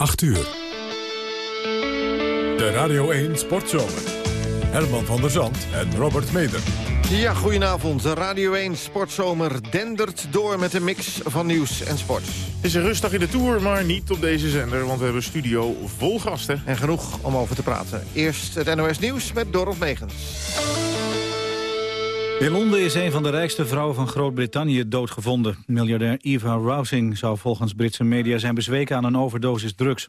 8 uur. De Radio 1 Sportzomer. Herman van der Zand en Robert Meder. Ja, goedenavond. De Radio 1 Sportzomer dendert door met een mix van nieuws en sport. Het is een rustdag in de Tour, maar niet op deze zender, want we hebben een studio vol gasten. En genoeg om over te praten. Eerst het NOS Nieuws met Dorot Megens. In Londen is een van de rijkste vrouwen van Groot-Brittannië doodgevonden. Miljardair Eva Rousing zou volgens Britse media zijn bezweken aan een overdosis drugs.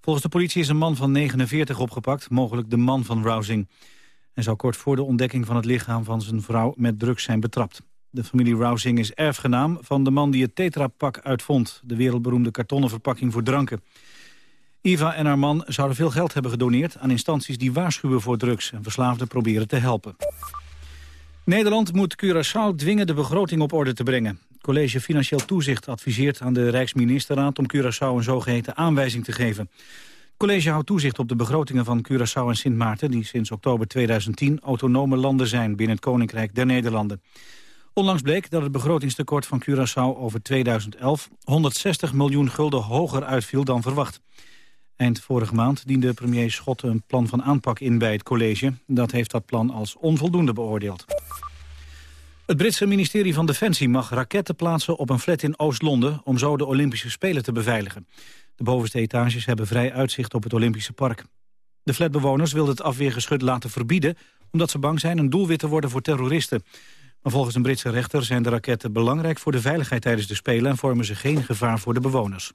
Volgens de politie is een man van 49 opgepakt, mogelijk de man van Rousing. Hij zou kort voor de ontdekking van het lichaam van zijn vrouw met drugs zijn betrapt. De familie Rousing is erfgenaam van de man die het Tetra-pak uitvond... de wereldberoemde kartonnen verpakking voor dranken. Eva en haar man zouden veel geld hebben gedoneerd aan instanties die waarschuwen voor drugs... en verslaafden proberen te helpen. Nederland moet Curaçao dwingen de begroting op orde te brengen. College Financieel Toezicht adviseert aan de Rijksministerraad... om Curaçao een zogeheten aanwijzing te geven. Het college houdt toezicht op de begrotingen van Curaçao en Sint Maarten... die sinds oktober 2010 autonome landen zijn binnen het Koninkrijk der Nederlanden. Onlangs bleek dat het begrotingstekort van Curaçao over 2011... 160 miljoen gulden hoger uitviel dan verwacht. Eind vorige maand diende premier Schot een plan van aanpak in bij het college. Dat heeft dat plan als onvoldoende beoordeeld. Het Britse ministerie van Defensie mag raketten plaatsen op een flat in Oost-Londen... om zo de Olympische Spelen te beveiligen. De bovenste etages hebben vrij uitzicht op het Olympische park. De flatbewoners wilden het afweergeschut laten verbieden... omdat ze bang zijn een doelwit te worden voor terroristen. Maar volgens een Britse rechter zijn de raketten belangrijk voor de veiligheid tijdens de Spelen... en vormen ze geen gevaar voor de bewoners.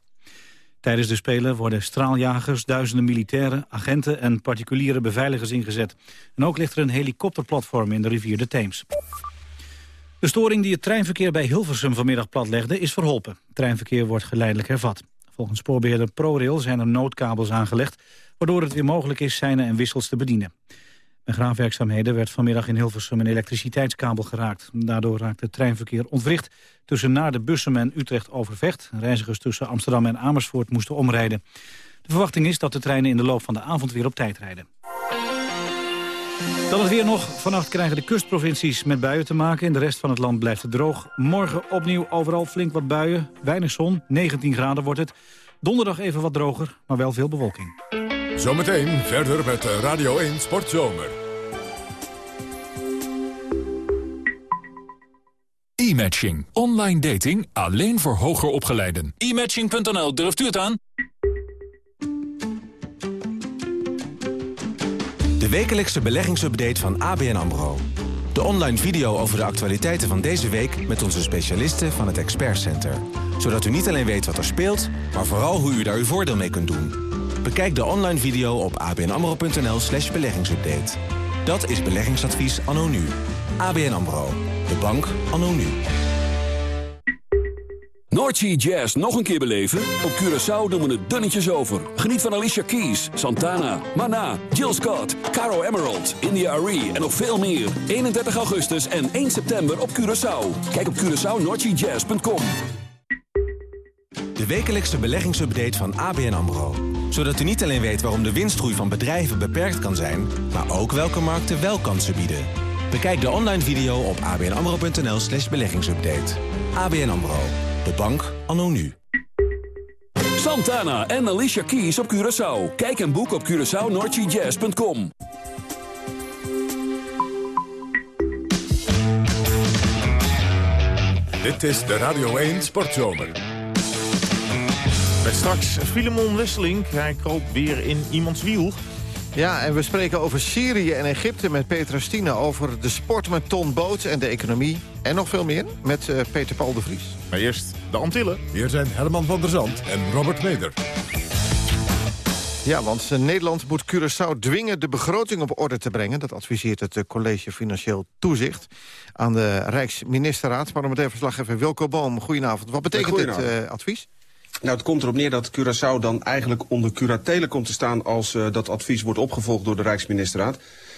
Tijdens de Spelen worden straaljagers, duizenden militairen, agenten en particuliere beveiligers ingezet. En ook ligt er een helikopterplatform in de rivier de Theems. De storing die het treinverkeer bij Hilversum vanmiddag platlegde is verholpen. Het treinverkeer wordt geleidelijk hervat. Volgens spoorbeheerder ProRail zijn er noodkabels aangelegd... waardoor het weer mogelijk is seinen en wissels te bedienen. Bij graafwerkzaamheden werd vanmiddag in Hilversum een elektriciteitskabel geraakt. Daardoor raakte het treinverkeer ontwricht tussen naar de Bussum en Utrecht overvecht. Reizigers tussen Amsterdam en Amersfoort moesten omrijden. De verwachting is dat de treinen in de loop van de avond weer op tijd rijden. Dan het weer nog. Vannacht krijgen de kustprovincies met buien te maken. In de rest van het land blijft het droog. Morgen opnieuw overal flink wat buien. Weinig zon, 19 graden wordt het. Donderdag even wat droger, maar wel veel bewolking. Zometeen verder met Radio 1 Sportzomer. E-matching. Online dating alleen voor hoger opgeleiden. E-matching.nl, durft u het aan? De wekelijkse beleggingsupdate van ABN AMRO. De online video over de actualiteiten van deze week... met onze specialisten van het Expert Center. Zodat u niet alleen weet wat er speelt... maar vooral hoe u daar uw voordeel mee kunt doen. Bekijk de online video op abnamro.nl slash beleggingsupdate. Dat is beleggingsadvies anno nu. ABN AMRO. De bank anno nu. Noordsea Jazz nog een keer beleven? Op Curaçao doen we het dunnetjes over. Geniet van Alicia Keys, Santana, Mana, Jill Scott, Caro Emerald, India Arie en nog veel meer. 31 augustus en 1 september op Curaçao. Kijk op CuraçaoNoordseaJazz.com. De wekelijkse beleggingsupdate van ABN AMRO. Zodat u niet alleen weet waarom de winstgroei van bedrijven beperkt kan zijn... maar ook welke markten wel kansen bieden. Bekijk de online video op abnamro.nl slash beleggingsupdate. ABN AMRO. De bank anno nu. Santana en Alicia Keys op Curaçao. Kijk en boek op CuraçaoNoordseaJazz.com. Dit is de Radio 1 Sportzomer. Met straks Filemon Wesseling. Hij kroop weer in iemands wiel. Ja, en we spreken over Syrië en Egypte met Petra Stine... over de sport met Ton Boot en de economie. En nog veel meer met uh, Peter Paul de Vries. Maar eerst de Antillen. Hier zijn Herman van der Zand en Robert Meder. Ja, want uh, Nederland moet Curaçao dwingen de begroting op orde te brengen. Dat adviseert het uh, College Financieel Toezicht aan de Rijksministerraad. Parlementair verslaggever Wilco Boom, goedenavond. Wat betekent dit advies? Nou, het komt erop neer dat Curaçao dan eigenlijk onder curatele komt te staan... als uh, dat advies wordt opgevolgd door de Rijksministerraad.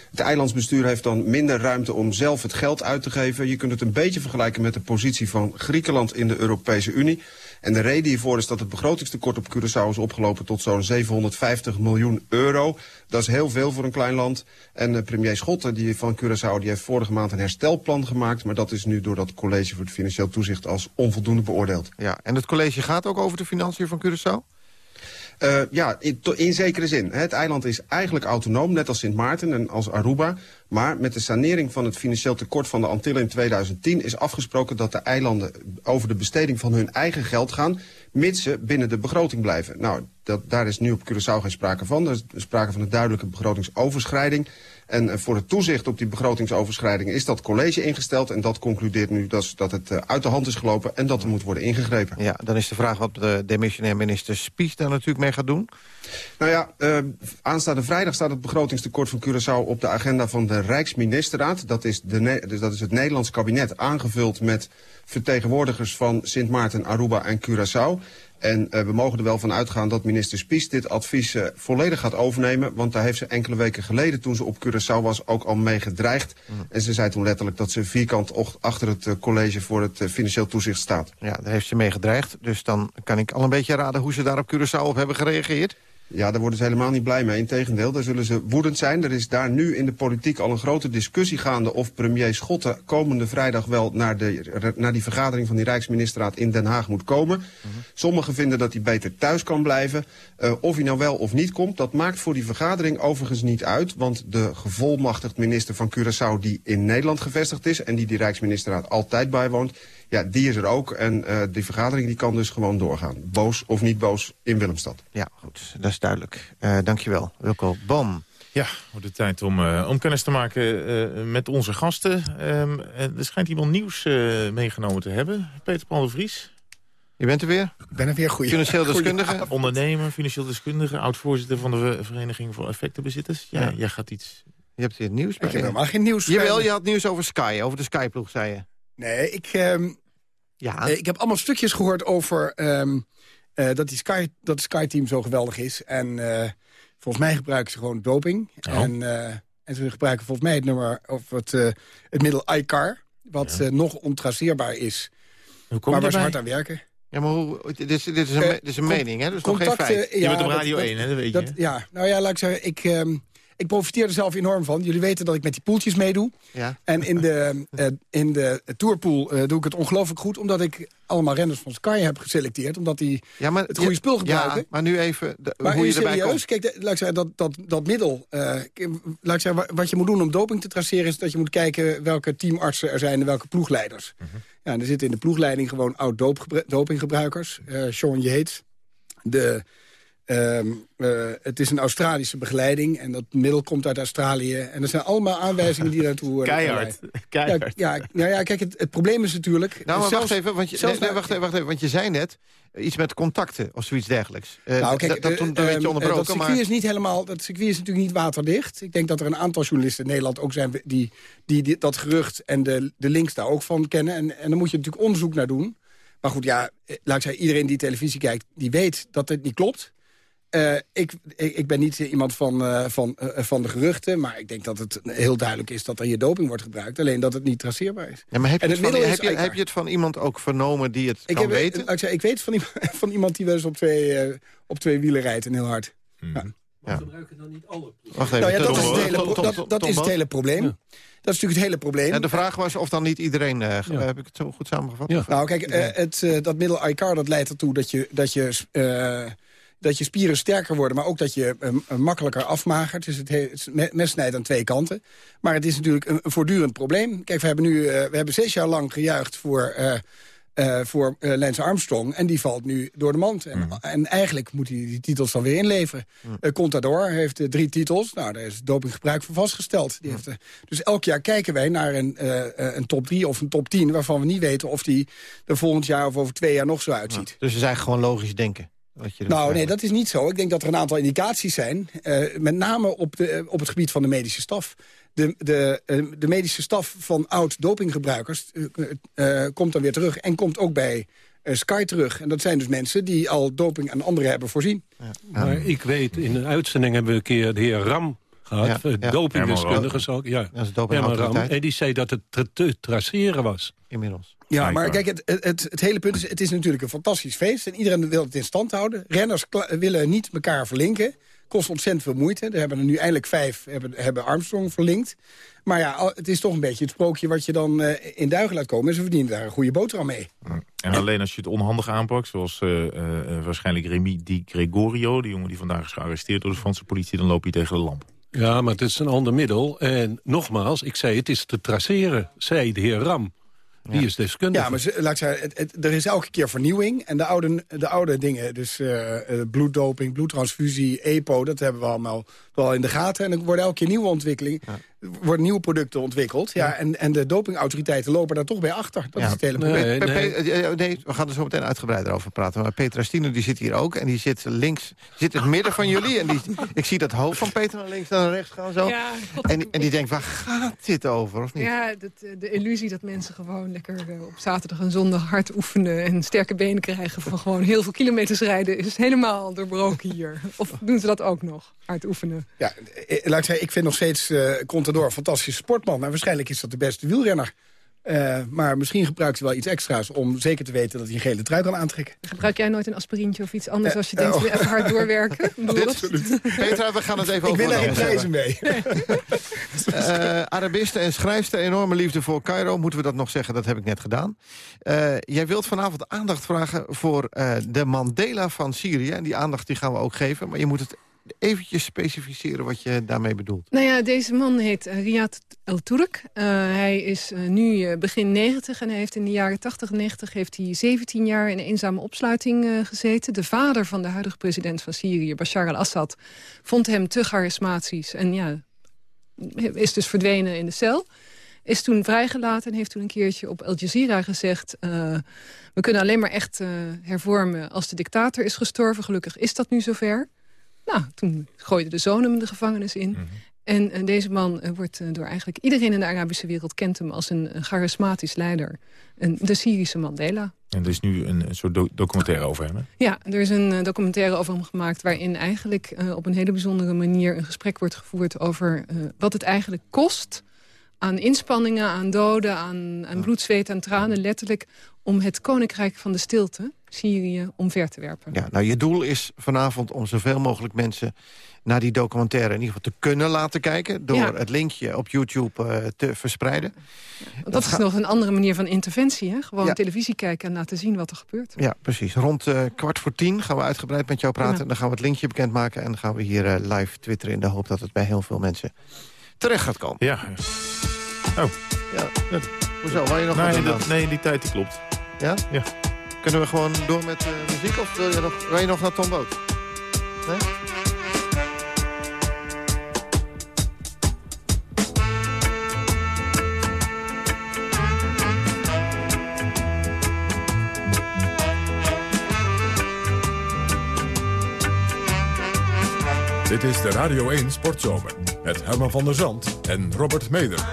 Het eilandsbestuur heeft dan minder ruimte om zelf het geld uit te geven. Je kunt het een beetje vergelijken met de positie van Griekenland in de Europese Unie. En de reden hiervoor is dat het begrotingstekort op Curaçao is opgelopen tot zo'n 750 miljoen euro. Dat is heel veel voor een klein land. En uh, premier Schotten die van Curaçao die heeft vorige maand een herstelplan gemaakt. Maar dat is nu door dat college voor het financieel toezicht als onvoldoende beoordeeld. Ja, en het college gaat ook over de financiën van Curaçao? Uh, ja, in, in, zekere zin. Het eiland is eigenlijk autonoom, net als Sint Maarten en als Aruba. Maar met de sanering van het financieel tekort van de Antillen in 2010... is afgesproken dat de eilanden over de besteding van hun eigen geld gaan... mits ze binnen de begroting blijven. Nou, dat, daar is nu op Curaçao geen sprake van. Er is sprake van een duidelijke begrotingsoverschrijding... En eh, voor het toezicht op die begrotingsoverschrijdingen is dat college ingesteld. En dat concludeert nu dat, dat het eh, uit de hand is gelopen en dat er moet worden ingegrepen. Ja, dan is de vraag wat de demissionair minister Spies daar natuurlijk mee gaat doen. Nou ja, uh, aanstaande vrijdag staat het begrotingstekort van Curaçao op de agenda van de Rijksministerraad. Dat is, de, dus dat is het Nederlands kabinet aangevuld met vertegenwoordigers van Sint Maarten, Aruba en Curaçao. En uh, we mogen er wel van uitgaan dat minister Spies dit advies uh, volledig gaat overnemen. Want daar heeft ze enkele weken geleden, toen ze op Curaçao was, ook al mee gedreigd. Mm. En ze zei toen letterlijk dat ze vierkant achter het uh, college voor het financieel toezicht staat. Ja, daar heeft ze mee gedreigd. Dus dan kan ik al een beetje raden hoe ze daar op Curaçao op hebben gereageerd. Ja, daar worden ze helemaal niet blij mee. Integendeel, daar zullen ze woedend zijn. Er is daar nu in de politiek al een grote discussie gaande... of premier Schotten komende vrijdag wel naar, de, naar die vergadering van die Rijksministerraad in Den Haag moet komen. Mhm. Sommigen vinden dat hij beter thuis kan blijven. Uh, of hij nou wel of niet komt, dat maakt voor die vergadering overigens niet uit. Want de gevolmachtigd minister van Curaçao die in Nederland gevestigd is... en die die Rijksministerraad altijd bijwoont ja, die is er ook. En uh, die vergadering die kan dus gewoon doorgaan. Boos of niet boos in Willemstad. Ja, goed. Dat is duidelijk. Uh, dankjewel, Wilco Bom. Ja, de tijd om, uh, om kennis te maken uh, met onze gasten. Um, er schijnt iemand nieuws uh, meegenomen te hebben. Peter Paul de Vries. Je bent er weer? Ik ben er weer. Goeie, financieel deskundige? Ondernemer, financieel deskundige. Oud-voorzitter van de Vereniging voor Effectenbezitters. Ja, ja. Jij gaat iets... Je hebt hier nieuws bij Ik heb helemaal geen nieuws. Jawel, je had nieuws over Sky, over de Skyploeg, zei je. Nee, ik, um, ja. Uh, ik heb allemaal stukjes gehoord over um, uh, dat, die Sky, dat Sky-team zo geweldig is. En uh, volgens mij gebruiken ze gewoon doping. Oh. En, en ze gebruiken volgens mij het nummer of het, het middel iCar. Wat ja. nog ontraceerbaar is. Hoe kom maar waar ze hard aan werken. Ja, maar hoe, dit, is, dit, is een, dit is een mening, hè? Dus nog geen feit. Ja, je bent op Radio dat, 1, hè? Dat weet je. Dat, ja, nou ja, laat ik zeggen, ik... Um, ik profiteer er zelf enorm van. Jullie weten dat ik met die poeltjes meedoe. Ja. En in de, uh, in de tourpool uh, doe ik het ongelooflijk goed... omdat ik allemaal renners van Sky heb geselecteerd. Omdat die ja, maar, het goede ja, spul gebruiken. Ja, maar nu even de, maar hoe je serieus, erbij komt. Kijk, de, laat ik zeggen, dat, dat, dat middel... Uh, laat ik zeggen, wat je moet doen om doping te traceren... is dat je moet kijken welke teamartsen er zijn en welke ploegleiders. -huh. ja, en er zitten in de ploegleiding gewoon oud-dopinggebruikers. Sean Yates, de... Um, uh, het is een Australische begeleiding en dat middel komt uit Australië. En er zijn allemaal aanwijzingen die daartoe... Uh, Keihard. Keihard. Ja, ja, nou ja, kijk, het, het, probleem is natuurlijk... Nou, maar zelfs, wacht, even, want je, nee, nee, wacht, even, wacht even, want je zei net iets met contacten of zoiets dergelijks. Uh, nou, kijk, dat, dat, dat, um, dat circuit maar... is niet helemaal, dat circuit is natuurlijk niet waterdicht. Ik denk dat er een aantal journalisten in Nederland ook zijn... die, die, die dat gerucht en de, de links daar ook van kennen. En, en dan moet je natuurlijk onderzoek naar doen. Maar goed, ja, laat ik zeggen, iedereen die televisie kijkt... die weet dat dit niet klopt... Uh, ik, ik, ben niet iemand van, uh, van, uh, van de geruchten... maar ik denk dat het heel duidelijk is dat er hier doping wordt gebruikt. Alleen dat het niet traceerbaar is. Ja, maar heb, je het, het van, heb, je, heb je het van iemand ook vernomen die het ik kan heb, weten? Ik, zei, ik weet van, van iemand die wel eens op twee, op twee wielen rijdt en heel hard. Hmm. Ja. Maar gebruiken dan niet alle Wacht even, nou ja, dat, is het, hele, dat, dat is het hele probleem. Ja. Dat is natuurlijk het hele probleem. En de vraag was of dan niet iedereen... Uh, ja. Heb ik het zo goed samengevat? Ja. Nou, kijk, uh, het, uh, dat middel iCar dat leidt ertoe dat je... Dat je dat je spieren sterker worden, maar ook dat je uh, makkelijker afmagert. Dus het, het mes snijdt aan twee kanten. Maar het is natuurlijk een, een voortdurend probleem. Kijk, we hebben nu uh, we hebben zes jaar lang gejuicht voor... Uh, uh, voor uh, Lance Armstrong. En die valt nu door de mand. En, mm. en eigenlijk moet hij die titels dan weer inleveren. Mm. Uh, Contador heeft drie titels. Nou, daar is dopinggebruik voor vastgesteld. Die mm. heeft, dus elk jaar kijken wij naar een, een top 3 of een top 10... waarvan we niet weten of die er volgend jaar of over twee jaar nog zo uitziet. Ja. Dus het is eigenlijk gewoon logisch denken. Nou, nee, dat is niet zo. Ik denk dat er een aantal indicaties zijn. Uh, met name op, de, op het gebied van de medische staf. De, de, uh, de medische staf van oud-dopinggebruikers uh, komt dan weer terug. En komt ook bij Sky terug. En dat zijn dus mensen die al doping aan anderen hebben voorzien. Ja. Maar ik weet, in een uitzending hebben we een keer de heer Ram gehad. Ja, ja. Dopingdeskundige. Ja, ja. Ram, en die zei dat het te, te traceren was. Inmiddels. Ja, maar kijk, het, het, het, hele punt is... het is natuurlijk een fantastisch feest... en iedereen wil het in stand houden. Renners willen niet elkaar verlinken. kost ontzettend veel moeite. Er hebben er nu eindelijk vijf hebben, hebben Armstrong verlinkt. Maar ja, het is toch een beetje het sprookje wat je dan uh, in duigen laat komen. En ze verdienen daar een goede boterham mee. En alleen als je het onhandig aanpakt, zoals uh, uh, waarschijnlijk Remy Di Gregorio... die jongen die vandaag is gearresteerd door de Franse politie... dan loop je tegen de lamp. Ja, maar het is een ander middel. En nogmaals, ik zei het is te traceren, zei de heer Ram. Die is deskundig. Ja, maar laat ik zeggen, het, er is elke keer vernieuwing. En de oude, de oude dingen, dus uh, bloeddoping, bloedtransfusie, EPO... dat hebben we allemaal wel in de gaten. En er worden elke keer nieuwe ontwikkelingen worden nieuwe producten ontwikkeld. Ja, En, en de dopingautoriteiten lopen daar toch bij achter. Dat is het hele probleem. Nee, nee. we gaan er zo meteen uitgebreider over praten. Maar Petra Stine die zit hier ook. En die zit links, zit in het midden van jullie. En die, ik zie dat hoofd van Peter naar links naar rechts gaan zo. Ja, en, en die denkt, waar gaat dit over? Of niet? Ja, dat, eh, de illusie dat mensen gewoon lekker eh, op zaterdag en zondag hard oefenen... en sterke benen krijgen van gewoon heel veel kilometers rijden... is helemaal doorbroken hier. Of doen ze dat ook nog, hard oefenen? Ja, eh, laat ik zeggen, ik vind nog steeds uh, Contador een fantastische sportman. Maar waarschijnlijk is dat de beste wielrenner. Uh, maar misschien gebruikt hij wel iets extra's om zeker te weten dat hij een gele trui kan aantrekken. Gebruik jij nooit een aspirintje of iets anders als je denkt, oh. even hard doorwerken? Petra, we gaan het even over. Ik ben daar geen prijzen mee. uh, Arabiste en schrijfster, enorme liefde voor Cairo. Moeten we dat nog zeggen? Dat heb ik net gedaan. jij wilt vanavond aandacht vragen voor de Mandela van Syrië. En die aandacht die gaan we ook geven. Maar je moet het eventjes specificeren wat je daarmee bedoelt? Nou ja, deze man heet uh, Riyad El Turk. Uh, hij is uh, nu begin 90 en hij heeft in de jaren 80 en 90 heeft hij 17 jaar in eenzame opsluiting gezeten. De vader van de huidige president van Syrië, Bashar al-Assad, vond hem te charismatisch en ja, is dus verdwenen in de cel. Is toen vrijgelaten en heeft toen een keertje op Al Jazeera gezegd... we kunnen alleen maar echt hervormen als de dictator is gestorven. Gelukkig is dat nu zover. Nou, toen gooide de zoon hem de gevangenis in. Mhm. En uh, deze man uh, wordt uh, door eigenlijk iedereen in de Arabische wereld... kent hem als een, charismatisch leider. Een, de Syrische Mandela. En er is nu een, een soort do documentaire over hem, hè? Ja, er is een documentaire over hem gemaakt... waarin eigenlijk op een hele bijzondere manier... een gesprek wordt gevoerd over wat het eigenlijk kost... aan inspanningen, aan doden, aan, aan bloed, zweet, aan tranen... letterlijk om het koninkrijk van de stilte, Syrië, omver te werpen. Ja, nou, je doel is vanavond om zoveel mogelijk mensen naar die documentaire in ieder geval te kunnen laten kijken... door het linkje op YouTube uh, te verspreiden. dat, dat, is nog een andere manier van interventie, hè? Gewoon televisie kijken en laten zien wat er gebeurt. Ja, precies. Rond uh, kwart voor tien gaan we uitgebreid met jou praten. En dan gaan we het linkje bekendmaken en dan gaan we hier uh, live twitteren... in de hoop dat het bij heel veel mensen terecht gaat komen. Ja. Oh. Ja. Hoezo? Waar je nog nee, dat, nee, die tijd die klopt. Ja? Ja. Kunnen we gewoon door met uh, muziek of wil je nog, wil je nog naar Tom Boot? Dit is de Radio 1 Sportzomer met Herman van der Zand en Robert Meder.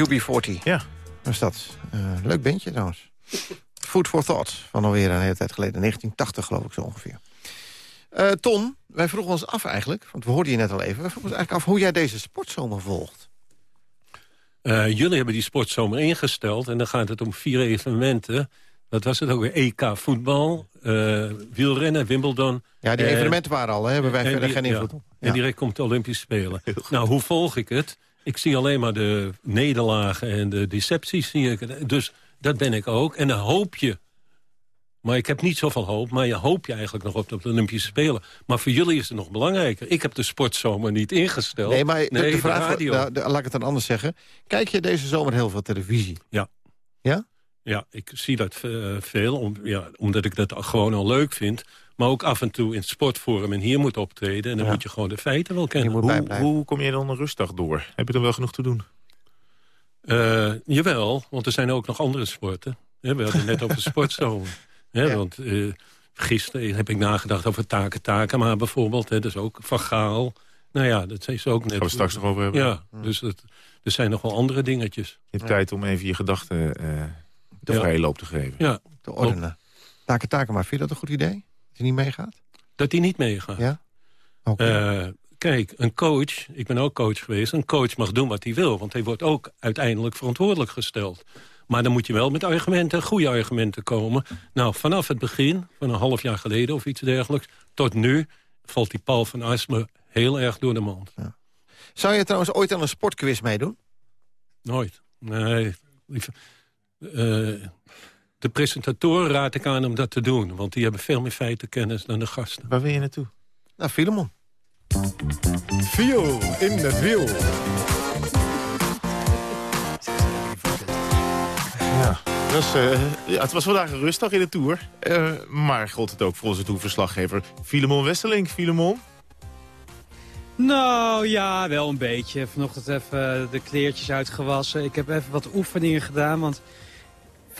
UB40. Ja. Wat is dat? Uh, leuk bandje trouwens. Food for Thought, van alweer een hele tijd geleden. 1980 geloof ik zo ongeveer. Uh, Ton, wij vroegen ons af eigenlijk, want we hoorden je net al even... wij vroegen ons eigenlijk af hoe jij deze sportzomer volgt. Uh, jullie hebben die sportzomer ingesteld en dan gaat het om vier evenementen. Dat was het ook weer EK voetbal, uh, wielrennen, Wimbledon. Ja, die evenementen waren al, hè? hebben wij verder geen invloed op. Ja. En direct komt de Olympische Spelen. Nou, hoe volg ik het? Ik zie alleen maar de nederlagen en de decepties. Zie ik. Dus dat ben ik ook. En dan hoop je maar ik heb niet zoveel hoop. Maar je hoop je eigenlijk nog op de Olympische Spelen. Maar voor jullie is het nog belangrijker. Ik heb de sportzomer niet ingesteld. Nee, maar de, de vraag, de nou, laat ik het dan anders zeggen. Kijk je deze zomer heel veel televisie? Ja. Ja? Ja, ik zie dat uh, veel. Om, ja, omdat ik dat gewoon al leuk vind. Maar ook af en toe in het sportforum en hier moet optreden. En dan moet je gewoon de feiten wel kennen. Hoe, hoe, kom je dan een rustdag door? Heb je er wel genoeg te doen? Uh, jawel, want er zijn ook nog andere sporten. We hadden het net over sportzomer. Ja, Want uh, gisteren heb ik nagedacht over Taken Takema bijvoorbeeld. Hè, dat is ook Van Gaal. Nou ja, dat is ook net... Gaan we straks nog over hebben. Ja, dus het, er zijn nog wel andere dingetjes. Je hebt tijd om even je gedachten uh, de vrije loop te geven. Ja. Te ordenen. Taken Takema, vind je dat een goed idee? Hij niet meegaat? Dat hij niet meegaat? Ja. Okay. Uh, kijk, een coach, ik ben ook coach geweest... een coach mag doen wat hij wil, want hij wordt ook uiteindelijk verantwoordelijk gesteld. Maar dan moet je wel met argumenten, goede argumenten komen. Nou, vanaf het begin, van een half jaar geleden of iets dergelijks... tot nu valt die Paul van Asme heel erg door de mond. Ja. Zou je trouwens ooit aan een sportquiz meedoen? Nooit. Nee. Uh, de presentatoren raad ik aan om dat te doen. Want die hebben veel meer feitenkennis dan de gasten. Waar wil je naartoe? Nou, Filemon. Viel in het wiel. uh, ja, het was vandaag een rustdag in de Tour. Uh, maar god het ook voor onze toerverslaggever Filemon Westerling. Filemon? Nou ja, wel een beetje. Vanochtend even de kleertjes uitgewassen. Ik heb even wat oefeningen gedaan, want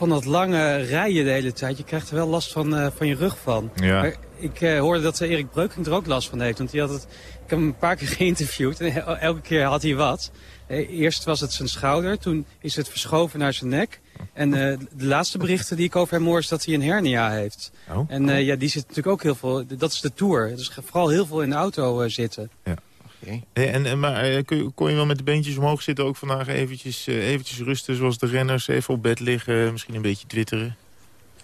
van dat lange rijden de hele tijd, je krijgt er wel last van, uh, van je rug van. Ja. Maar ik hoorde dat Erik Breukink er ook last van heeft, want die had het, ik heb hem een paar keer geïnterviewd en elke keer had hij wat. Eerst was het zijn schouder, toen is het verschoven naar zijn nek. En uh, de laatste berichten die ik over hem hoor is dat hij een hernia heeft. Oh, en ja, die zit natuurlijk ook heel veel... Dat is de Tour. Dus vooral heel veel in de auto zitten. Ja. Okay. En, en, maar kon je wel met de beentjes omhoog zitten ook vandaag eventjes, eventjes rusten zoals de renners? Even op bed liggen, misschien een beetje twitteren?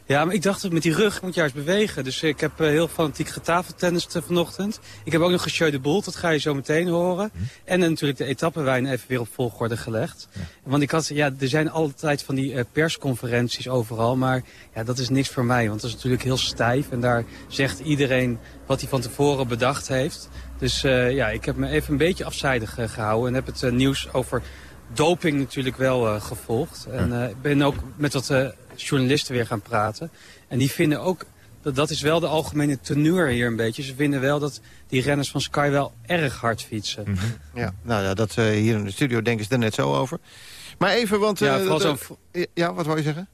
Ja, maar ik dacht, met die rug moet je juist bewegen. Dus ik heb uh, heel fanatiek getafeltennist vanochtend. Ik heb ook nog geshow de boel, dat ga je zo meteen horen. Hm. En uh, natuurlijk de etappenwijn even weer op volgorde gelegd. Ja. Want ik had, ja, er zijn altijd van die persconferenties overal. Maar ja, dat is niks voor mij, want dat is natuurlijk heel stijf. En daar zegt iedereen wat hij van tevoren bedacht heeft. Dus ja, ik heb me even een beetje afzijdig gehouden. En heb het nieuws over doping natuurlijk wel gevolgd. En ik ben ook met wat journalisten weer gaan praten. En die vinden ook, dat, dat is wel de algemene teneur hier een beetje. Ze vinden wel dat die renners van Sky wel erg hard fietsen. Mm -hmm. Ja, nou ja, dat uh, hier in de studio denken ze er net zo over. Maar even, want... Uh, ja, vooral zo ja, wat wou je zeggen?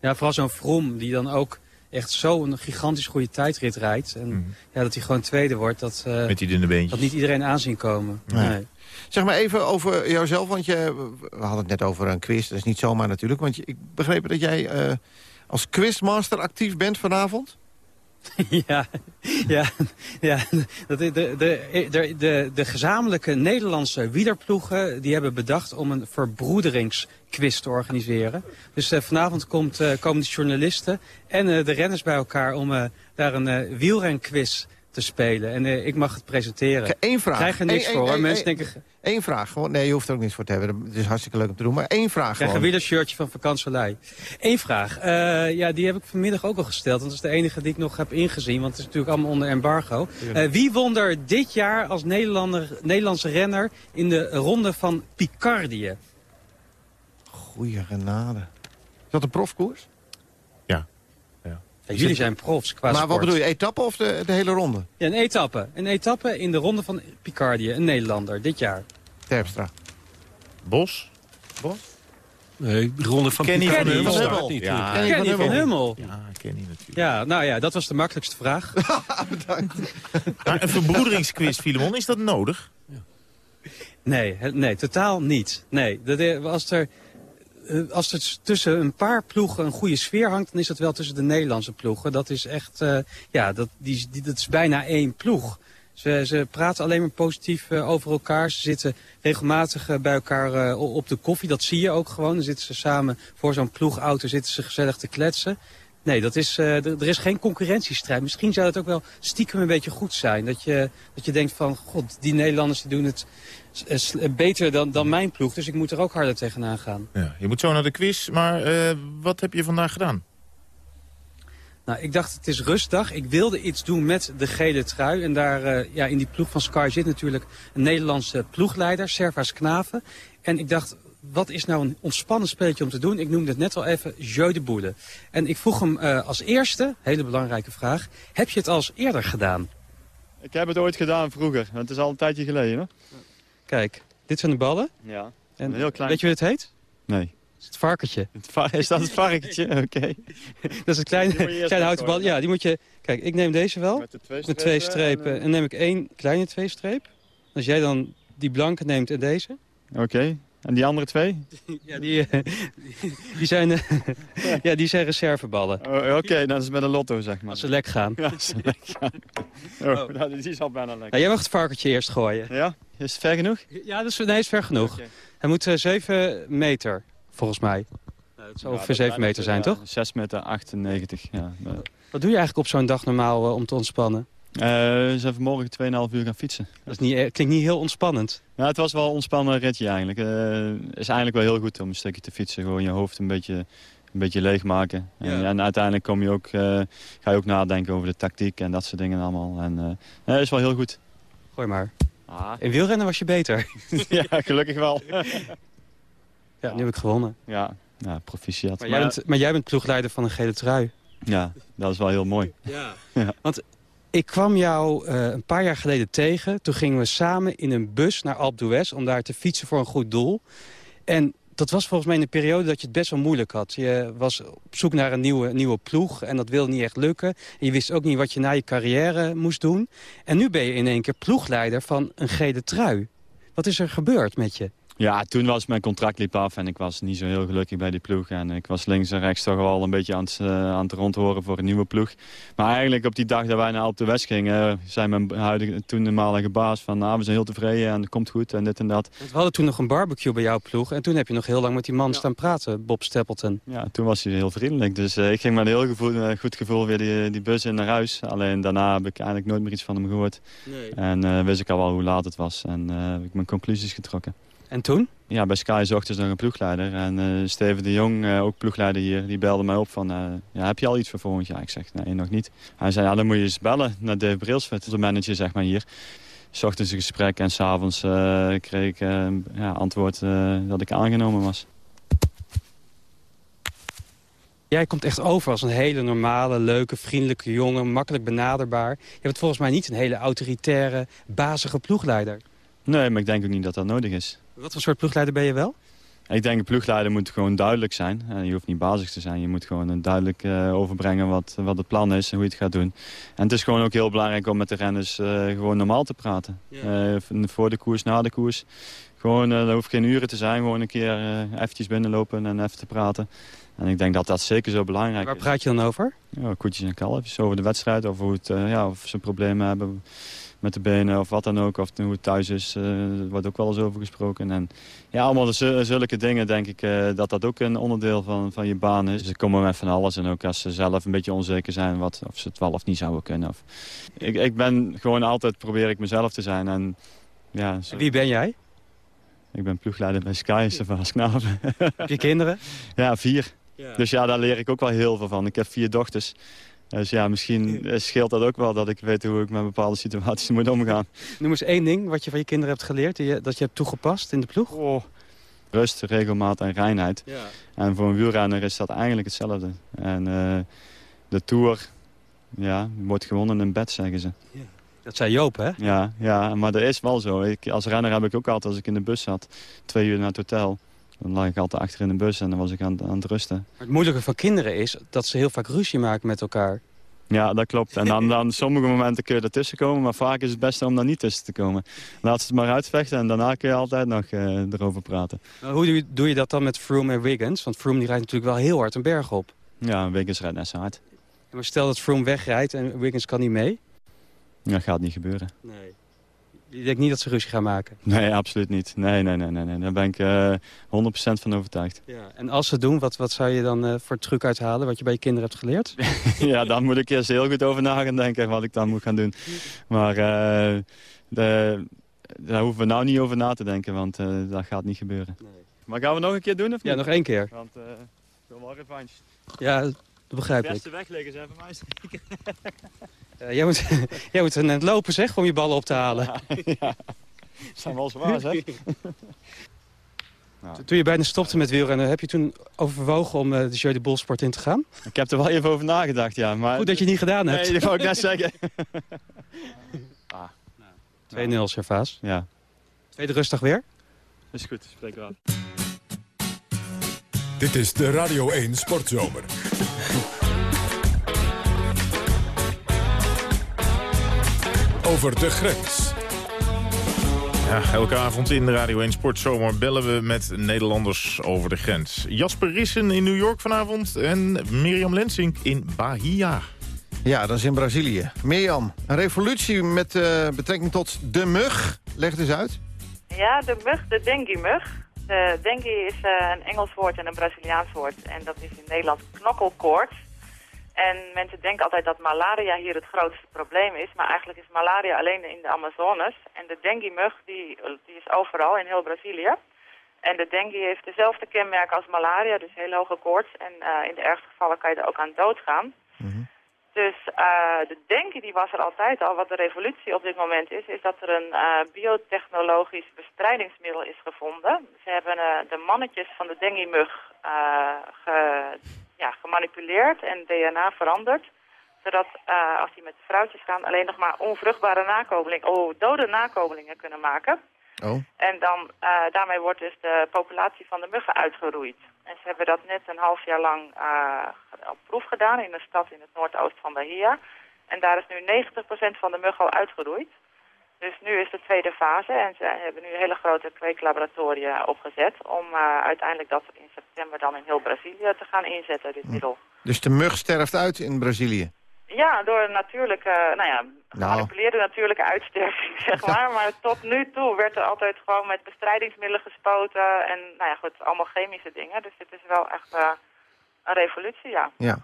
Ja, vooral zo'n Vroom die dan ook echt zo'n gigantisch goede tijdrit rijdt. En mm. ja, dat hij gewoon tweede wordt, dat, uh, Met die dunne beentjes. dat niet iedereen aanzien komen. Nee. nee. Zeg maar even over jouzelf, want je, we hadden het net over een quiz. Dat is niet zomaar natuurlijk, want je, ik begreep dat jij uh, als quizmaster actief bent vanavond. Ja, ja, ja. De, de, de, de, de gezamenlijke Nederlandse wielerploegen... die hebben bedacht om een verbroederingsquiz te organiseren. Dus uh, vanavond komt, uh, komen de journalisten en uh, de renners bij elkaar... om daar een wielrenquiz te spelen. En uh, ik mag het presenteren. Eén vraag. Krijg er niks Eén, voor. één, Mensen denken... Eén vraag. Gewoon, nee, je hoeft er ook niks voor te hebben. Het is hartstikke leuk om te doen. Maar één vraag Krijg een wielershirtje van Vakantselij. Eén vraag. Uh, ja, die heb ik vanmiddag ook al gesteld. Want dat is de enige die ik nog heb ingezien. Want het is natuurlijk allemaal onder embargo. Uh, wie won er dit jaar als Nederlander, Nederlandse renner in de ronde van Picardie? Goeie genade. Is dat een profkoers? Ja, jullie zijn profs qua Maar sport. wat bedoel je, etappe of de, de hele ronde? Ja, een etappe. Een etappe in de ronde van Picardie. Een Nederlander, dit jaar. Terpstra. Bos? Bos? Nee, de ronde van Kenny Picardie. van Hummel. niet. Ja. Kenny, Kenny van Hummel. Ja, Kenny natuurlijk. Ja, nou ja, dat was de makkelijkste vraag. Bedankt. Maar een verbroederingsquiz, Filemon, is dat nodig? Nee, nee, totaal niet. Nee, dat, als er eh, als er tussen een paar ploegen een goede sfeer hangt... dan is dat wel tussen de Nederlandse ploegen. Dat is echt, uh, ja, dat, die, dat is bijna één ploeg. Ze, ze praten alleen maar positief uh, over elkaar. Ze zitten regelmatig bij elkaar op de koffie. Dat zie je ook gewoon. Dan zitten ze samen voor zo'n ploegauto zitten ze gezellig te kletsen. Nee, dat is, er, is geen concurrentiestrijd. Misschien zou het ook wel stiekem een beetje goed zijn. Dat je, dat je denkt van, god, die Nederlanders die doen het beter dan, dan mijn ploeg. Dus ik moet er ook harder tegenaan gaan. Ja, je moet zo naar de quiz, maar uh, wat heb je vandaag gedaan? Nou, ik dacht het is rustdag. Ik wilde iets doen met de gele trui. En daar, uh, ja, in die ploeg van Sky zit natuurlijk een Nederlandse ploegleider, Servaas Knaven. En ik dacht, wat is nou een ontspannen spelletje om te doen? Ik noemde het net al even Jeu de Boule. En ik vroeg hem uh, als eerste, hele belangrijke vraag, heb je het als eerder gedaan? Ik heb het ooit gedaan vroeger, het is al een tijdje geleden. Hoor. Kijk, dit zijn de ballen. Ja, en heel klein. Weet je hoe het heet? Nee. is het varkentje. Het is dat het varkentje? Oké. dat is het kleine, kleine houten bal. Ja, die moet je... Kijk, ik neem deze wel. Met, de twee, met twee strepen. En, en, neem ik één kleine twee streep. Als jij dan die blanke neemt en deze. Oké. En die andere twee? Ja, die, die, zijn, ja, die zijn reserveballen. Oh, Oké, okay, dat is met een lotto, zeg maar. Als ze lek gaan. Ja, als ze lek gaan. Oh, oh. Nou, die is al bijna lek. Ja, jij mag het varkentje eerst gooien. Ja? Is het ver genoeg? Ja, dat is, nee, is ver genoeg. Okay. Hij moet uh, 7 meter, volgens mij. Nou, het zou ongeveer 7 meter zijn, toch? 6 meter 98, ja. Wat doe je eigenlijk op zo'n dag normaal uh, om te ontspannen? Uh, ze zijn vanmorgen 2,5 uur gaan fietsen. Dat is niet, eh, klinkt niet heel ontspannend. Ja, het was wel een ontspannen ritje eigenlijk. Het uh, is eigenlijk wel heel goed om een stukje te fietsen. Gewoon je hoofd een beetje, een beetje leegmaken. Ja. En, en, uiteindelijk kom je ook, uh, ga je ook nadenken over de tactiek en dat soort dingen allemaal. En dat is wel heel goed. Gooi maar. Ah. In wielrennen was je beter. ja, gelukkig wel. ja, nu heb ik gewonnen. Ja, ja proficiat. Maar, maar, jij bent, maar jij bent ploegleider van een gele trui. Ja, dat is wel heel mooi. Ja. ja. Want ik kwam jou uh, een paar jaar geleden tegen. Toen gingen we samen in een bus naar Alpe om daar te fietsen voor een goed doel. En dat was volgens mij in een periode dat je het best wel moeilijk had. Je was op zoek naar een nieuwe, nieuwe ploeg en dat wilde niet echt lukken. En je wist ook niet wat je na je carrière moest doen. En nu ben je in één keer ploegleider van een gele trui. Wat is er gebeurd met je? Ja, toen was mijn contract liep af en ik was niet zo heel gelukkig bij die ploeg. En ik was links en rechts toch wel een beetje aan het, uh, aan het rondhoren voor een nieuwe ploeg. Maar eigenlijk op die dag dat wij naar Alpe West gingen, zei mijn huidige, toenmalige baas van... nou, we zijn heel tevreden en het komt goed en dit en dat. We hadden toen nog een barbecue bij jouw ploeg en toen heb je nog heel lang met die man ja. staan praten, Bob Stapleton. Ja, toen was hij heel vriendelijk. Dus uh, ik ging met een heel gevoel, uh, goed gevoel weer die, die bus in naar huis. Alleen daarna heb ik eigenlijk nooit meer iets van hem gehoord. Nee. En wist ik al wel hoe laat het was en heb ik mijn conclusies getrokken. En toen? Ja, bij Sky zochten ze nog een ploegleider. En uh, Steven de Jong, uh, ook ploegleider hier, die belde mij op van... Uh, ja, heb je al iets voor volgend jaar? Ik zeg, nee, nog niet. Hij zei, ja, dan moet je eens bellen naar Dave Brailsford, de manager zeg maar hier. S ochtends een gesprek en s'avonds kreeg ik ja, antwoord dat ik aangenomen was. Jij komt echt over als een hele normale, leuke, vriendelijke jongen, makkelijk benaderbaar. Je bent volgens mij niet een hele autoritaire, bazige ploegleider. Nee, maar ik denk ook niet dat dat nodig is. Wat voor soort ploegleider ben je wel? Ik denk een ploegleider moet gewoon duidelijk zijn. je hoeft niet basis te zijn. Je moet gewoon duidelijk uh, overbrengen wat, wat het plan is en hoe je het gaat doen. En het is gewoon ook heel belangrijk om met de renners uh, gewoon normaal te praten. Ja. Uh, voor de koers, na de koers. Gewoon, er hoeft geen uren te zijn. Gewoon een keer eventjes binnenlopen en even te praten. En ik denk dat dat zeker zo belangrijk is. Waar praat je dan over? Ja, koetjes en kalfjes. Over de wedstrijd, over hoe het, ja, of ze problemen hebben met de benen of wat dan ook. Of hoe het thuis is, uh, er wordt ook wel eens over gesproken. En ja, allemaal zulke dingen denk ik uh, dat dat ook een onderdeel van, van je baan is. Ze komen met van alles en ook als ze zelf een beetje onzeker zijn wat, of ze het wel of niet zouden kunnen. Of... Ik, ik ben gewoon altijd, probeer ik mezelf te zijn. En, ja, zo... Wie ben jij? Ik ben ploegleider bij Sky, Stefan Knaven. Heb je kinderen? Ja, vier. Ja. Dus ja, daar leer ik ook wel heel veel van. Ik heb vier dochters. Dus ja, misschien scheelt dat ook wel dat ik weet hoe ik met bepaalde situaties moet omgaan. Noem eens één ding wat je van je kinderen hebt geleerd, die je, dat je hebt toegepast in de ploeg. Oh, rust, regelmaat en reinheid. Ja. En voor een wielrenner is dat eigenlijk hetzelfde. En uh, de Tour ja, wordt gewonnen in bed, zeggen ze. Ja. Dat zei Joop, hè? Ja, ja maar dat is wel zo. Ik, als renner heb ik ook altijd, als ik in de bus zat, twee uur naar het hotel... Dan lag ik altijd achter in de bus en dan was ik aan, aan het rusten. Maar het moeilijke van kinderen is dat ze heel vaak ruzie maken met elkaar. Ja, dat klopt. En dan, dan sommige momenten kun je ertussen komen, maar vaak is het beste om daar niet tussen te komen. Laat ze het maar uitvechten en daarna kun je altijd nog uh, erover praten. Hoe doe je, doe je, dat dan met Froome en Wiggins? Want Froome die rijdt natuurlijk wel heel hard een berg op. Ja, Wiggins rijdt net zo hard. Maar stel dat Froome wegrijdt en Wiggins kan niet mee? Dat gaat niet gebeuren. Nee. Je denkt niet dat ze ruzie gaan maken? Nee, absoluut niet. Nee, nee, nee, nee, nee. daar ben ik uh, eh, 100% van overtuigd. Ja. En als ze het doen, wat, wat zou je dan uh, voor truc uithalen... wat je bij je kinderen hebt geleerd? ja, daar moet ik eerst heel goed over na gaan denken wat ik dan moet gaan doen. Maar uh, de, daar hoeven we nou niet over na te denken, want dat gaat niet gebeuren. Nee. Maar gaan we nog een keer doen of niet? Ja, nog één keer. Want ik wil wel revanche. Ja, dat begrijp ik. De beste wegleggen zijn voor mij zeker. Uh, jij, moet, jij moet aan het lopen, zeg, om je ballen op te halen. Ja, ja. zijn wel zwaar, zeg. nou. Toen je bijna stopte met wielrennen, heb je toen overwogen om uh, de Jeu de Bolsport in te gaan? Ik heb er wel even over nagedacht, ja. Maar... Goed dat je het niet gedaan hebt. Nee, dat wou ik net zeggen. ah. 2-0, Servaas. Ja. Tweede rustdag weer? Is goed, spreek wel. Dit is de Radio 1 Sportzomer. Over de grens. Ja, elke avond in de Radio 1 Sportzomer bellen we met Nederlanders over de grens. Jasper Rissen in New York vanavond en Mirjam Lensink in Bahia. Ja, dat is in Brazilië. Mirjam, een revolutie met uh, betrekking tot de mug. Leg eens uit. Ja, de mug, de dengue-mug. De dengue is uh, een Engels woord en een Braziliaans woord. En dat is in Nederland knokkelkoorts. En mensen denken altijd dat malaria hier het grootste probleem is. Maar eigenlijk is malaria alleen in de Amazones. En de dengue-mug die, die is overal in heel Brazilië. En de dengue heeft dezelfde kenmerken als malaria, dus heel hoge koorts. En uh, in de ergste gevallen kan je er ook aan doodgaan. Mm Dus uh, de dengue die was er altijd al. Wat de revolutie op dit moment is, is dat er een uh, biotechnologisch bestrijdingsmiddel is gevonden. Ze hebben de mannetjes van de dengue-mug ja, gemanipuleerd en DNA veranderd. Zodat uh, als die met vrouwtjes gaan alleen nog maar onvruchtbare nakomelingen, oh, dode nakomelingen kunnen maken. Oh. En dan, uh, daarmee wordt dus de populatie van de muggen uitgeroeid. En ze hebben dat net een half jaar lang uh, op proef gedaan in een stad in het noordoosten van Bahia. En daar is nu 90% van de muggen al uitgeroeid. Dus nu is de tweede fase en ze hebben nu hele grote kweeklaboratoria opgezet... om uh, uiteindelijk dat in september dan in heel Brazilië te gaan inzetten, dit middel. Dus de mug sterft uit in Brazilië? Ja, door een natuurlijke, nou ja, gemanipuleerde nou. natuurlijke uitsterving, zeg maar. Maar tot nu toe werd er altijd gewoon met bestrijdingsmiddelen gespoten en, nou ja, goed, allemaal chemische dingen. Dus dit is wel echt uh, een revolutie, ja. Ja.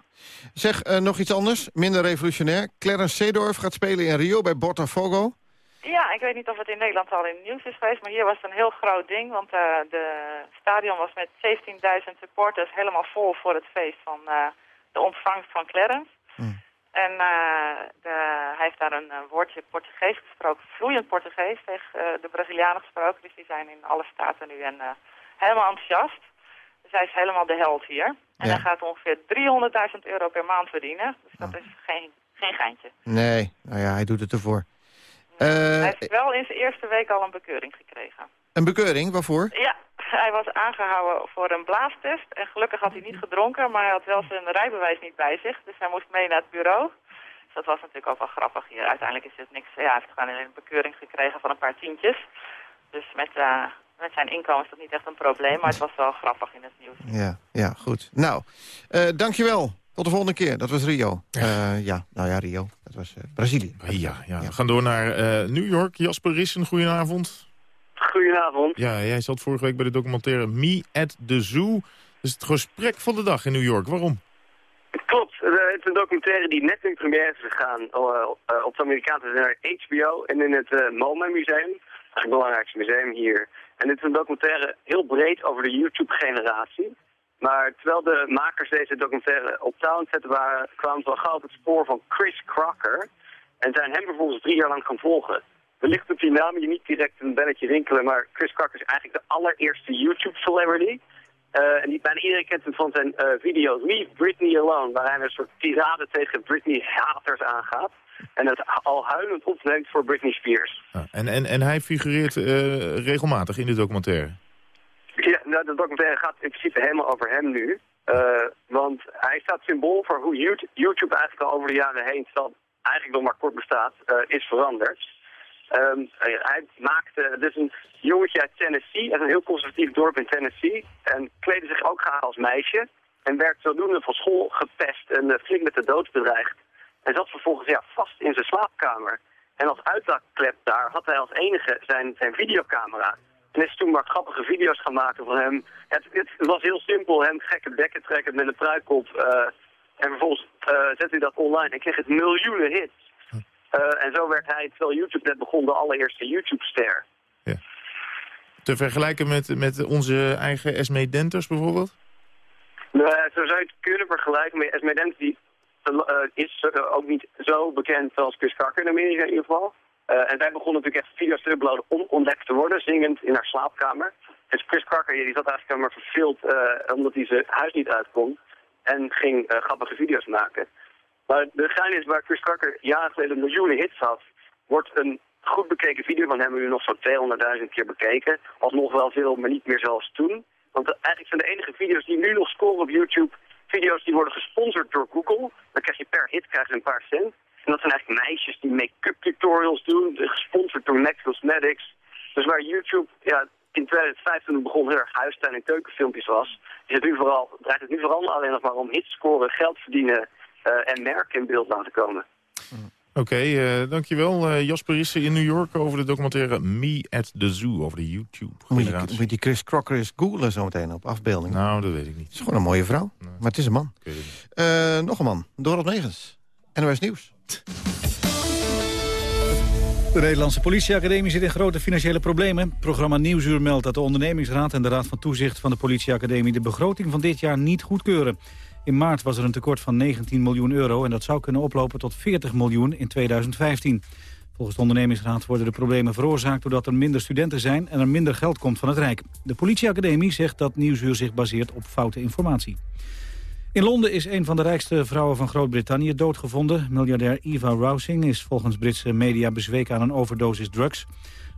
Zeg, uh, nog iets anders, minder revolutionair. Clarence Seedorf gaat spelen in Rio bij Botafogo. Ja, ik weet niet of het in Nederland al in het nieuws is geweest, maar hier was het een heel groot ding. Want uh, de stadion was met 17.000 supporters helemaal vol voor het feest van uh, de ontvangst van Clarence. Mm. En uh, de, hij heeft daar een, een, woordje Portugees gesproken, vloeiend Portugees tegen de Brazilianen gesproken. Dus die zijn in alle staten nu en, helemaal enthousiast. Dus hij is helemaal de held hier. En ja. hij gaat ongeveer 300.000 euro per maand verdienen. Dus dat is geen, geen geintje. Nee, nou ja, hij doet het ervoor. Uh, hij heeft wel in zijn eerste week al een bekeuring gekregen. Een bekeuring? Waarvoor? Ja, hij was aangehouden voor een blaastest. En gelukkig had hij niet gedronken, maar hij had wel zijn rijbewijs niet bij zich. Dus hij moest mee naar het bureau. Dus dat was natuurlijk ook wel grappig hier. Uiteindelijk is het niks. Ja, hij heeft gewoon alleen een bekeuring gekregen van een paar tientjes. Dus met, uh, met zijn inkomen is dat niet echt een probleem. Maar het was wel grappig in het nieuws. Ja, ja goed. Nou, uh, dankjewel. Tot de volgende keer. Dat was Rio. Ja, uh, ja nou ja, Rio. Dat was uh, Brazilië. Ja, ja, ja, We gaan door naar uh, New York. Jasper Rissen, goedenavond. Goedenavond. Ja, jij zat vorige week bij de documentaire Me at the Zoo. Dat is het gesprek van de dag in New York. Waarom? Klopt. Het is een documentaire die net in première is gegaan op het Amerikaanse HBO en in het MoMA Museum. Het belangrijkste museum hier. En dit is een documentaire heel breed over de YouTube-generatie. Maar terwijl de makers deze documentaire op touw zetten waren, kwamen ze al gauw op het spoor van Chris Crocker. En zijn hem vervolgens drie jaar lang gaan volgen. Wellicht op die naam niet direct een belletje rinkelen, maar Chris Crocker is eigenlijk de allereerste YouTube-celebrity. Uh, en die, bijna iedereen kent hem van zijn uh, video's Leave Britney Alone, waar hij een soort tirade tegen Britney-haters aangaat. En het al huilend opneemt voor Britney Spears. Ah, en, en, en hij figureert uh, regelmatig in de documentaire? Ja, nou, de documentaire gaat in principe helemaal over hem nu. want hij staat symbool voor hoe YouTube eigenlijk al over de jaren heen, terwijl eigenlijk nog maar kort bestaat, is veranderd. Um, hij maakte, dus een jongetje uit Tennessee, uit een heel conservatief dorp in Tennessee. En kleedde zich ook graag als meisje. En werd zodoende van school gepest en uh, flink met de dood bedreigd. En zat vervolgens ja, vast in zijn slaapkamer. En als uitlaatklep daar had hij als enige zijn, zijn videocamera. En is toen maar grappige video's gaan maken van hem. Het, het was heel simpel, hem gekke bekken trekken met een pruik op. Uh, en vervolgens uh, zette hij dat online en kreeg het miljoenen hits. Uh, en zo werd hij, terwijl YouTube net begon, de allereerste YouTube-ster. Ja. Te vergelijken met, met onze eigen Esme Denters bijvoorbeeld? Nou, zo zou je het kunnen vergelijken met Esme Denters. Die is ook niet zo bekend als Chris Carker in Amerika in ieder geval. En zij begon natuurlijk echt video's te uploaden om ontdekt te worden, zingend in haar slaapkamer. En Chris Carker die zat eigenlijk maar verveeld omdat hij zijn huis niet uit kon. En ging grappige video's maken. Maar de gein is waar Chris Carter jaren geleden miljoenen hits had, wordt een goed bekeken video van hem nu nog zo'n 200.000 keer bekeken. Alsnog wel veel, maar niet meer zoals toen. Want eigenlijk zijn de enige video's die nu nog scoren op YouTube... video's die worden gesponsord door Google. Dan krijg je per hit krijg je een paar cent. En dat zijn eigenlijk meisjes die make-up tutorials doen, gesponsord door MAC Cosmetics. Dus waar YouTube ja, in 2005 toen het begon heel erg huistuin- en keukenfilmpjes was... Is het nu vooral, draait het nu vooral alleen nog maar om hits scoren, geld verdienen eh, en merken in beeld laten komen. Oké, okay, uh, dankjewel uh, Jasper Risse in New York over de documentaire Me at the Zoo over de YouTube Moet je, moet die Chris Crocker eens googlen zometeen op afbeelding? Nou, dat weet ik niet. Het is gewoon een mooie vrouw, maar het is een man. Uh, nog een man, Dorot Megens, NOS Nieuws. De Nederlandse politieacademie zit in grote financiële problemen. Programma Nieuwsuur meldt dat de ondernemingsraad en de raad van toezicht van de politieacademie de begroting van dit jaar niet goedkeuren. In maart was er een tekort van 19 miljoen euro... en dat zou kunnen oplopen tot 40 miljoen in 2015. Volgens de ondernemingsraad worden de problemen veroorzaakt... doordat er minder studenten zijn en er minder geld komt van het Rijk. De politieacademie zegt dat Nieuwsuur zich baseert op foute informatie. In Londen is een van de rijkste vrouwen van Groot-Brittannië doodgevonden. Miljardair Eva Rousing is volgens Britse media bezweken aan een overdosis drugs.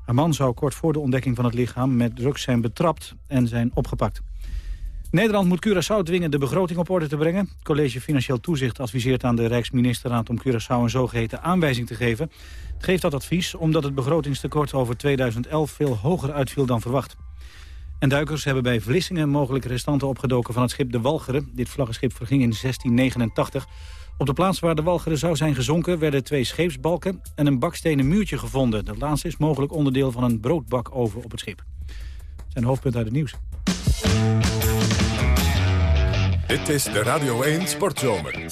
Haar man zou kort voor de ontdekking van het lichaam met drugs zijn betrapt en zijn opgepakt. Nederland moet Curaçao dwingen de begroting op orde te brengen. Het College Financieel Toezicht adviseert aan de Rijksministerraad om Curaçao een zogeheten aanwijzing te geven. Het geeft dat advies omdat het begrotingstekort over 2011 veel hoger uitviel dan verwacht. En duikers hebben bij Vlissingen mogelijke restanten opgedoken van het schip de Walcheren. Dit vlaggenschip verging in 1689. Op de plaats waar de Walcheren zou zijn gezonken werden twee scheepsbalken en een bakstenen muurtje gevonden. Dat laatste is mogelijk onderdeel van een broodbakoven op het schip. Dat zijn hoofdpunten uit het nieuws. Dit is de Radio 1 Sportzomer.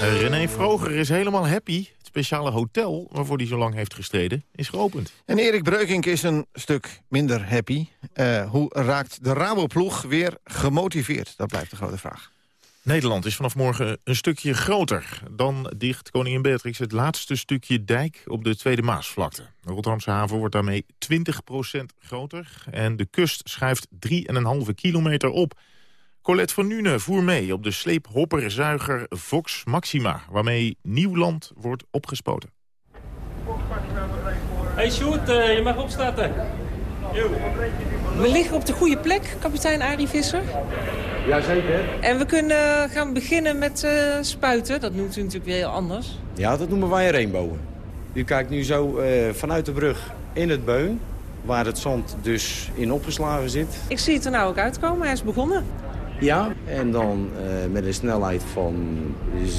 René Vroger is helemaal happy. Het speciale hotel waarvoor hij zo lang heeft gestreden is geopend. En Erik Breukink is een stuk minder happy. Uh, hoe raakt de Rabo-ploeg weer gemotiveerd? Dat blijft de grote vraag. Nederland is vanaf morgen een stukje groter. Dan dicht koningin Beatrix het laatste stukje dijk op de Tweede Maasvlakte. De Rotterdamse haven wordt daarmee 20% groter. En de kust schuift 3,5 kilometer op. Colette van Nune voer mee op de sleephopperzuiger Vox Maxima... waarmee nieuw land wordt opgespoten. Hey Sjoerd, uh, je mag opstarten. We liggen op de goede plek, kapitein Arie Visser. Jazeker. En we kunnen gaan beginnen met uh, spuiten. Dat noemt u natuurlijk weer heel anders. Ja, dat noemen wij een rainbow. U kijkt nu zo uh, vanuit de brug in het beun, waar het zand dus in opgeslagen zit. Ik zie het er nou ook uitkomen, hij is begonnen. Ja, en dan uh, met een snelheid van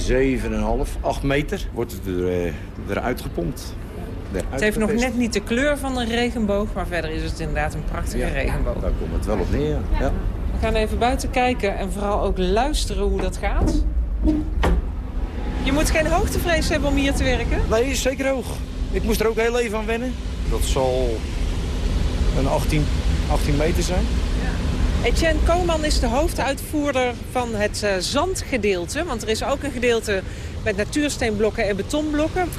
7,5, 8 meter wordt het er, uh, eruit gepompt. Het heeft nog net niet de kleur van een regenboog, maar verder is het inderdaad een prachtige ja, regenboog. Daar komt het wel op neer, ja. We gaan even buiten kijken en vooral ook luisteren hoe dat gaat. Je moet geen hoogtevrees hebben om hier te werken? Nee, zeker hoog. Ik moest er ook heel even aan wennen. Dat zal een 18, 18 meter zijn. Etienne Koman is de hoofduitvoerder van het uh, zandgedeelte. Want er is ook een gedeelte met natuursteenblokken en betonblokken.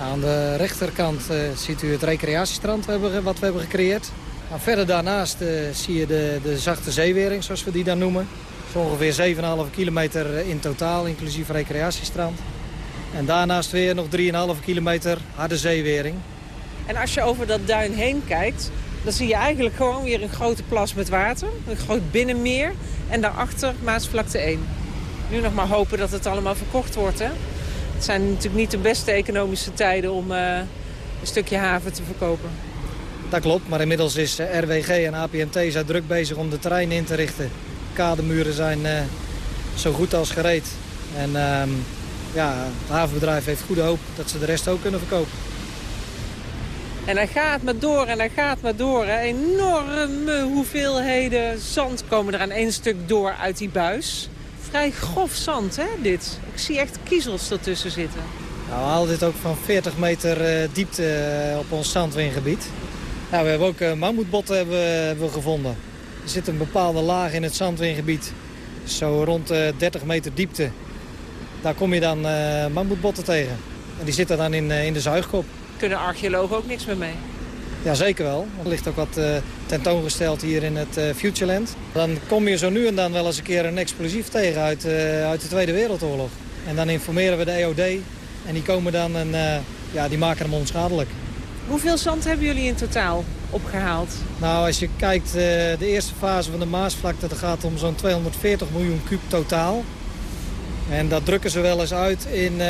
Aan de rechterkant uh, ziet u het recreatiestrand wat we hebben gecreëerd. Verder daarnaast uh, zie je de, de zachte zeewering, zoals we die dan noemen. Dat is ongeveer 7,5 kilometer in totaal, inclusief recreatiestrand. En daarnaast weer nog 3,5 kilometer harde zeewering. En als je over dat duin heen kijkt, Dan zie je eigenlijk gewoon weer een grote plas met water. Een groot binnenmeer. En daarachter Maasvlakte 1. Nu nog maar hopen dat het allemaal verkocht wordt. Hè? Het zijn natuurlijk niet de beste economische tijden om uh, een stukje haven te verkopen. Dat klopt, maar inmiddels is eh, RWG en APMT zijn druk bezig om de terrein in te richten. Kademuren zijn uh, zo goed als gereed. En uh, ja, het havenbedrijf heeft goede hoop dat ze de rest ook kunnen verkopen. En hij gaat maar door en hij gaat maar door. Hè. Enorme hoeveelheden zand komen er aan één stuk door uit die buis. Vrij grof zand, hè, dit. Ik zie echt kiezels ertussen zitten. Nou, we halen dit ook van 40 meter uh, diepte uh, op ons zandwingebied. Nou, we hebben ook uh, mammoetbotten hebben, we gevonden. Er zit een bepaalde laag in het zandwingebied. Zo rond 30 meter diepte. Daar kom je dan mammoetbotten tegen. En die zitten dan in, in de zuigkop kunnen archeologen ook niks meer mee. Ja, zeker wel. Er ligt ook wat uh, tentoongesteld hier in het uh, Futureland. Dan kom je zo nu en dan wel eens een keer een explosief tegen uit, uh, uit de Tweede Wereldoorlog. En dan informeren we de EOD en die komen dan en ja, die maken hem onschadelijk. Hoeveel zand hebben jullie in totaal opgehaald? Nou, als je kijkt, de eerste fase van de Maasvlakte, dat gaat om zo'n 240 miljoen kuub totaal. En dat drukken ze wel eens uit in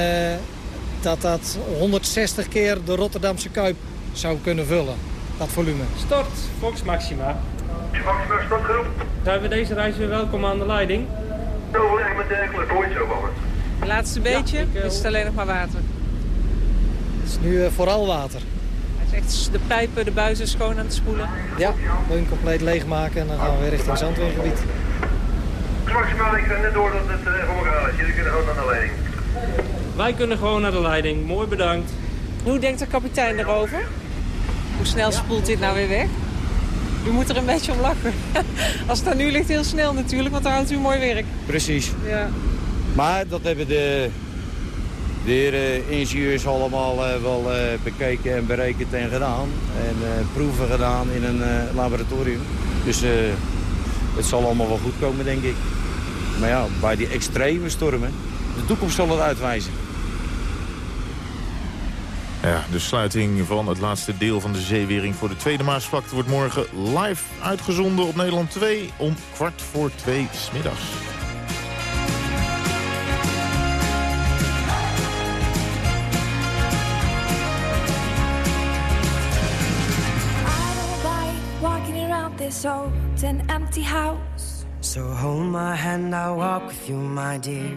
dat dat 160 keer de Rotterdamse Kuip zou kunnen vullen, dat volume. Start, Fox Maxima. Maxima, startgroep. Zijn we deze reis weer welkom aan de leiding? Nou, echt met dergelijke ooit zo van het. laatste beetje ja, is het alleen nog maar water. Het is nu uh, vooral water. Hij is echt de pijpen, de buizen schoon aan het spoelen. Ja, leun compleet leegmaken en dan gaan we weer richting Zandweergebied. Maximaal, ik ga net door dat het uh, voor is. Jullie kunnen gewoon naar de leiding. Wij kunnen gewoon naar de leiding. Mooi bedankt. Hoe denkt de kapitein erover? Hoe snel spoelt dit nou weer weg? U moet er een beetje om lachen. Als het daar nu ligt, heel snel natuurlijk, want dan houdt u mooi werk. Precies. Ja. Maar dat hebben de, de ingenieurs allemaal uh, wel uh, bekeken en berekend en gedaan. En uh, proeven gedaan in een laboratorium. Dus het zal allemaal wel goed komen, denk ik. Maar ja, bij die extreme stormen, de toekomst zal het uitwijzen. Ja, de sluiting van het laatste deel van de zeewering voor de Tweede Maasvlakte... wordt morgen live uitgezonden op Nederland 2 om kwart voor twee smiddags. this old and empty house. So hold my hand, I'll walk with you, my dear.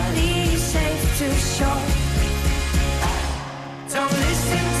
safe to shore. Don't listen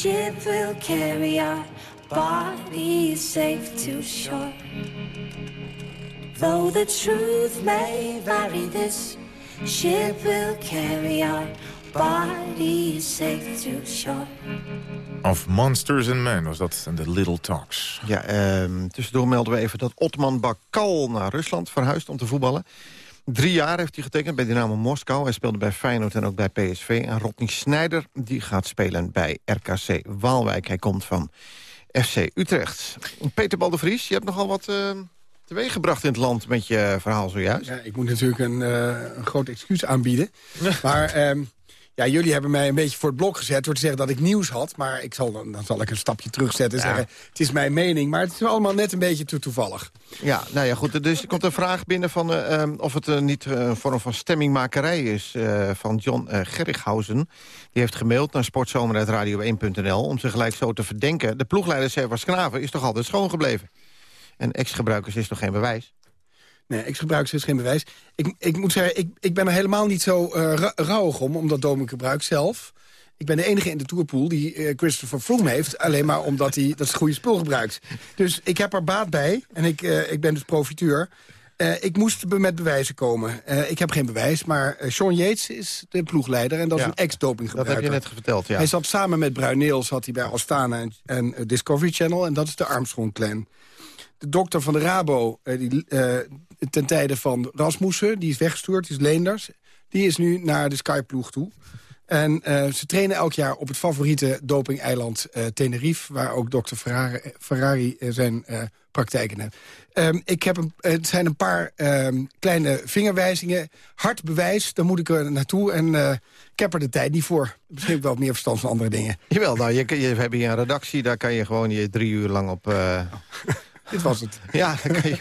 ship will carry our bodies safe to shore. Though the truth may vary, this ship will carry our bodies safe to shore. Of Monsters and Men was dat en The Little Talks. Ja, ehm, tussendoor melden we even dat Otman Bakal naar Rusland verhuist om te voetballen. Drie jaar heeft hij getekend bij Dynamo Moskou. Hij speelde bij Feyenoord en ook bij PSV. En Rodney Snijder die gaat spelen bij RKC Waalwijk. Hij komt van FC Utrecht. Peter Baldevries, je hebt nogal wat uh, teweeggebracht in het land met je verhaal zojuist. Ja, ik moet natuurlijk een, uh, een groot excuus aanbieden. maar um, ja, jullie hebben mij een beetje voor het blok gezet... door te zeggen dat ik nieuws had. Maar ik zal, dan, zal ik een stapje terugzetten en ja. zeggen... het is mijn mening, maar het is allemaal net een beetje te toevallig. Ja, nou ja, goed. Dus er komt een vraag binnen van uh, um, of het uh, niet een vorm van stemmingmakerij is... Van John Gerrighausen. Die heeft gemaild naar sportzomer.radio1.nl... om zich gelijk zo te verdenken. De ploegleider Servas Knaven is toch altijd schoon gebleven? En ex-gebruikers is toch geen bewijs? Nee, ex-gebruikers is geen bewijs. Ik, ik moet zeggen, ik, ik ben er helemaal niet zo uh, rauwig om, omdat Dominic gebruikt zelf. Ik ben de enige in de tourpool die uh, Christopher Froome heeft... alleen maar omdat hij dat goede spul gebruikt. Dus ik heb er baat bij en ik, uh, ik ben dus profiteur. Uh, ik moest met bewijzen komen. Uh, ik heb geen bewijs, maar Sean Yates is de ploegleider... en dat ja, is een ex-dopinggebruiker. Dat heb je net verteld, ja. Hij zat samen met Bruin Neels had hij bij Astana en, en Discovery Channel... en dat is de Armstrong-clan. De dokter van de Rabo, die, ten tijde van Rasmussen, die is weggestuurd, die is Leenders. Die is nu naar de Skyploeg toe. En uh, ze trainen elk jaar op het favoriete dopingeiland uh, Tenerife... waar ook dokter Ferrari, Ferrari uh, zijn praktijken heeft. Um, ik heb een, het zijn een paar um, kleine vingerwijzingen. Hard bewijs, daar moet ik er naartoe. En ik heb er de tijd niet voor. Misschien heb ik wel meer verstand van andere dingen. Jawel, nou, je, je, hebben hier een redactie. Daar kan je gewoon je drie uur lang op... Dit was het. Ja, dan kan je,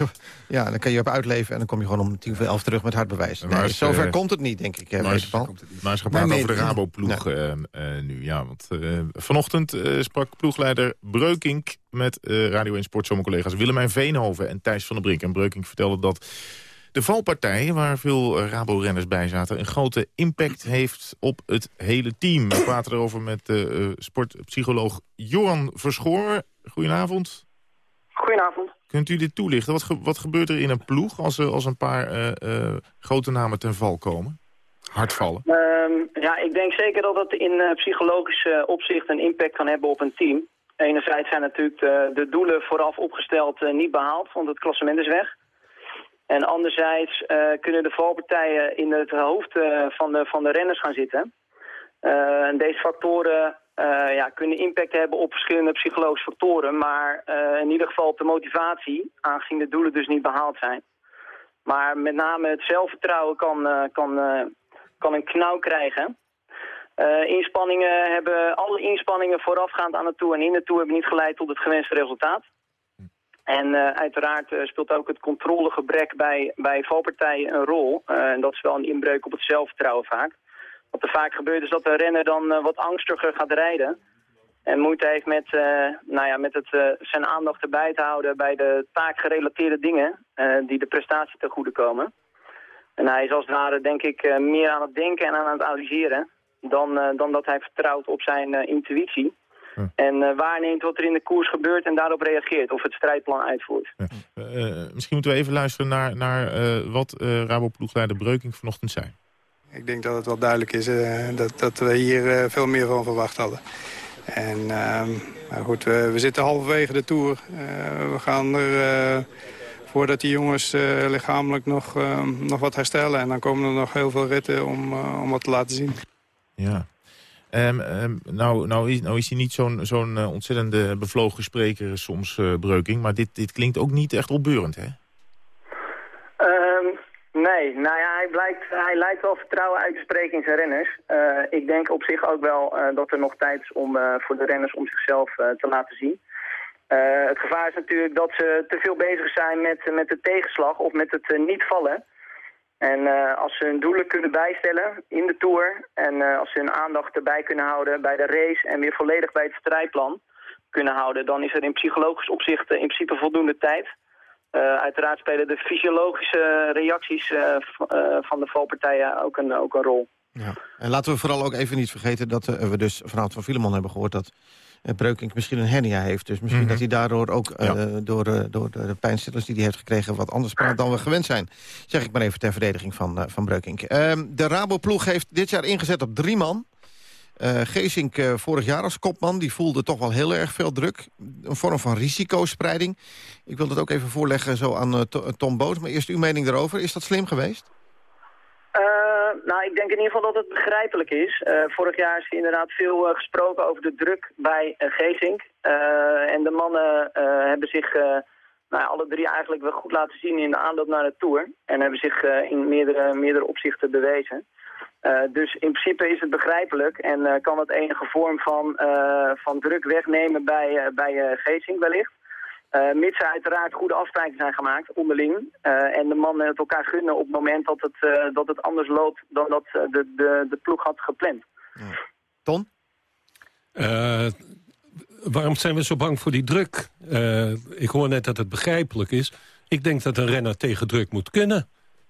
ja, dan kan je op uitleven en dan kom je gewoon om tien voor elf terug met hard bewijs. Nee, maar zover uh, komt het niet, denk ik. Maar is, maar is gepraat over de Rabo-ploeg. Uh, uh, nu. Ja, want vanochtend sprak ploegleider Breukink met Radio 1 Sport collega's Willemijn Veenhoven en Thijs van der Brink. En Breukink vertelde dat de valpartij, waar veel Rabo-renners bij zaten... een grote impact heeft op het hele team. We praten erover met sportpsycholoog Johan Verschoor. Goedenavond. Goedenavond. Kunt u dit toelichten? Wat, ge wat gebeurt er in een ploeg als, als een paar uh, uh, grote namen ten val komen? Hard vallen? Um, ja, ik denk zeker dat het in uh, psychologische opzicht een impact kan hebben op een team. Enerzijds zijn natuurlijk de, de doelen vooraf opgesteld niet behaald, want het klassement is weg. En anderzijds kunnen de valpartijen in het hoofd van, de, van de renners gaan zitten. en deze factoren uh, ja, kunnen impact hebben op verschillende psychologische factoren. Maar uh, in ieder geval op de motivatie, aangezien de doelen dus niet behaald zijn. Maar met name het zelfvertrouwen kan, uh, kan, kan een knauw krijgen. inspanningen hebben, alle inspanningen voorafgaand aan de Tour en in de Tour hebben niet geleid tot het gewenste resultaat. En uiteraard speelt ook het controlegebrek bij, bij valpartijen een rol. en dat is wel een inbreuk op het zelfvertrouwen vaak. Wat er vaak gebeurt is dat de renner dan uh, wat angstiger gaat rijden. En moeite heeft met, uh, nou ja, met het, uh, zijn aandacht erbij te houden bij de taakgerelateerde dingen die de prestatie ten goede komen. En hij is als het ware denk ik meer aan het denken en aan het analyseren dan, dan dat hij vertrouwt op zijn intuïtie. En waarneemt wat er in de koers gebeurt en daarop reageert. Of het strijdplan uitvoert. misschien moeten we even luisteren naar, naar wat Rabo-ploegleider Breuking vanochtend zei. Ik denk dat het wel duidelijk is dat, dat we hier veel meer van verwacht hadden. En ehm, maar goed, we, zitten halverwege de Tour. we gaan er voordat die jongens lichamelijk nog, uh, nog wat herstellen. En dan komen er nog heel veel ritten om, om wat te laten zien. Ja. Um, nou, nou, is, nou is hij niet zo'n zo'n ontzettende bevlogen spreker soms, Breuking. Maar dit, dit klinkt ook niet echt opbeurend, hè? Nee, nou ja, hij, blijkt, lijkt wel vertrouwen uit te spreken in zijn renners. ik denk op zich ook wel dat er nog tijd is om, voor de renners om zichzelf te laten zien. Het gevaar is natuurlijk dat ze te veel bezig zijn met, met de tegenslag of met het niet vallen. En als ze hun doelen kunnen bijstellen in de Tour... en als ze hun aandacht erbij kunnen houden bij de race... en weer volledig bij het strijdplan kunnen houden... dan is er in psychologisch opzicht in principe voldoende tijd. Uiteraard spelen de fysiologische reacties van de valpartijen ook een, ook een rol. Ja. En laten we vooral ook even niet vergeten dat we dus vanuit van Filemon hebben gehoord... dat uh, Breukink misschien een hernia heeft. Dus misschien mhm. dat hij daardoor ook uh, door, uh, door de pijnstillers die hij heeft gekregen... wat anders praat dan we gewend zijn. Zeg ik maar even ter verdediging van, van Breukink. Ehm, de Rabo-ploeg heeft dit jaar ingezet op drie man. Geesink vorig jaar als kopman, die voelde toch wel heel erg veel druk. Een vorm van risicospreiding. Ik wil dat ook even voorleggen zo aan Tom Boot. Maar eerst uw mening daarover. Is dat slim geweest? nou, ik denk in ieder geval dat het begrijpelijk is. Uh, vorig jaar is er inderdaad veel uh, gesproken over de druk bij uh, Geesink. en de mannen hebben zich nou, alle drie eigenlijk wel goed laten zien in de aanloop naar de Tour. En hebben zich in meerdere, meerdere opzichten bewezen. Dus in principe is het begrijpelijk en kan het enige vorm van, van druk wegnemen bij, bij Geesink wellicht. Uh, mits er uiteraard goede afspraken zijn gemaakt, onderling. Uh, en de mannen het elkaar gunnen op het moment dat het, uh, dat het anders loopt dan dat de, de, de ploeg had gepland. Ja. Ton? waarom zijn we zo bang voor die druk? ik hoor net dat het begrijpelijk is. Ik denk dat een renner tegen druk moet kunnen.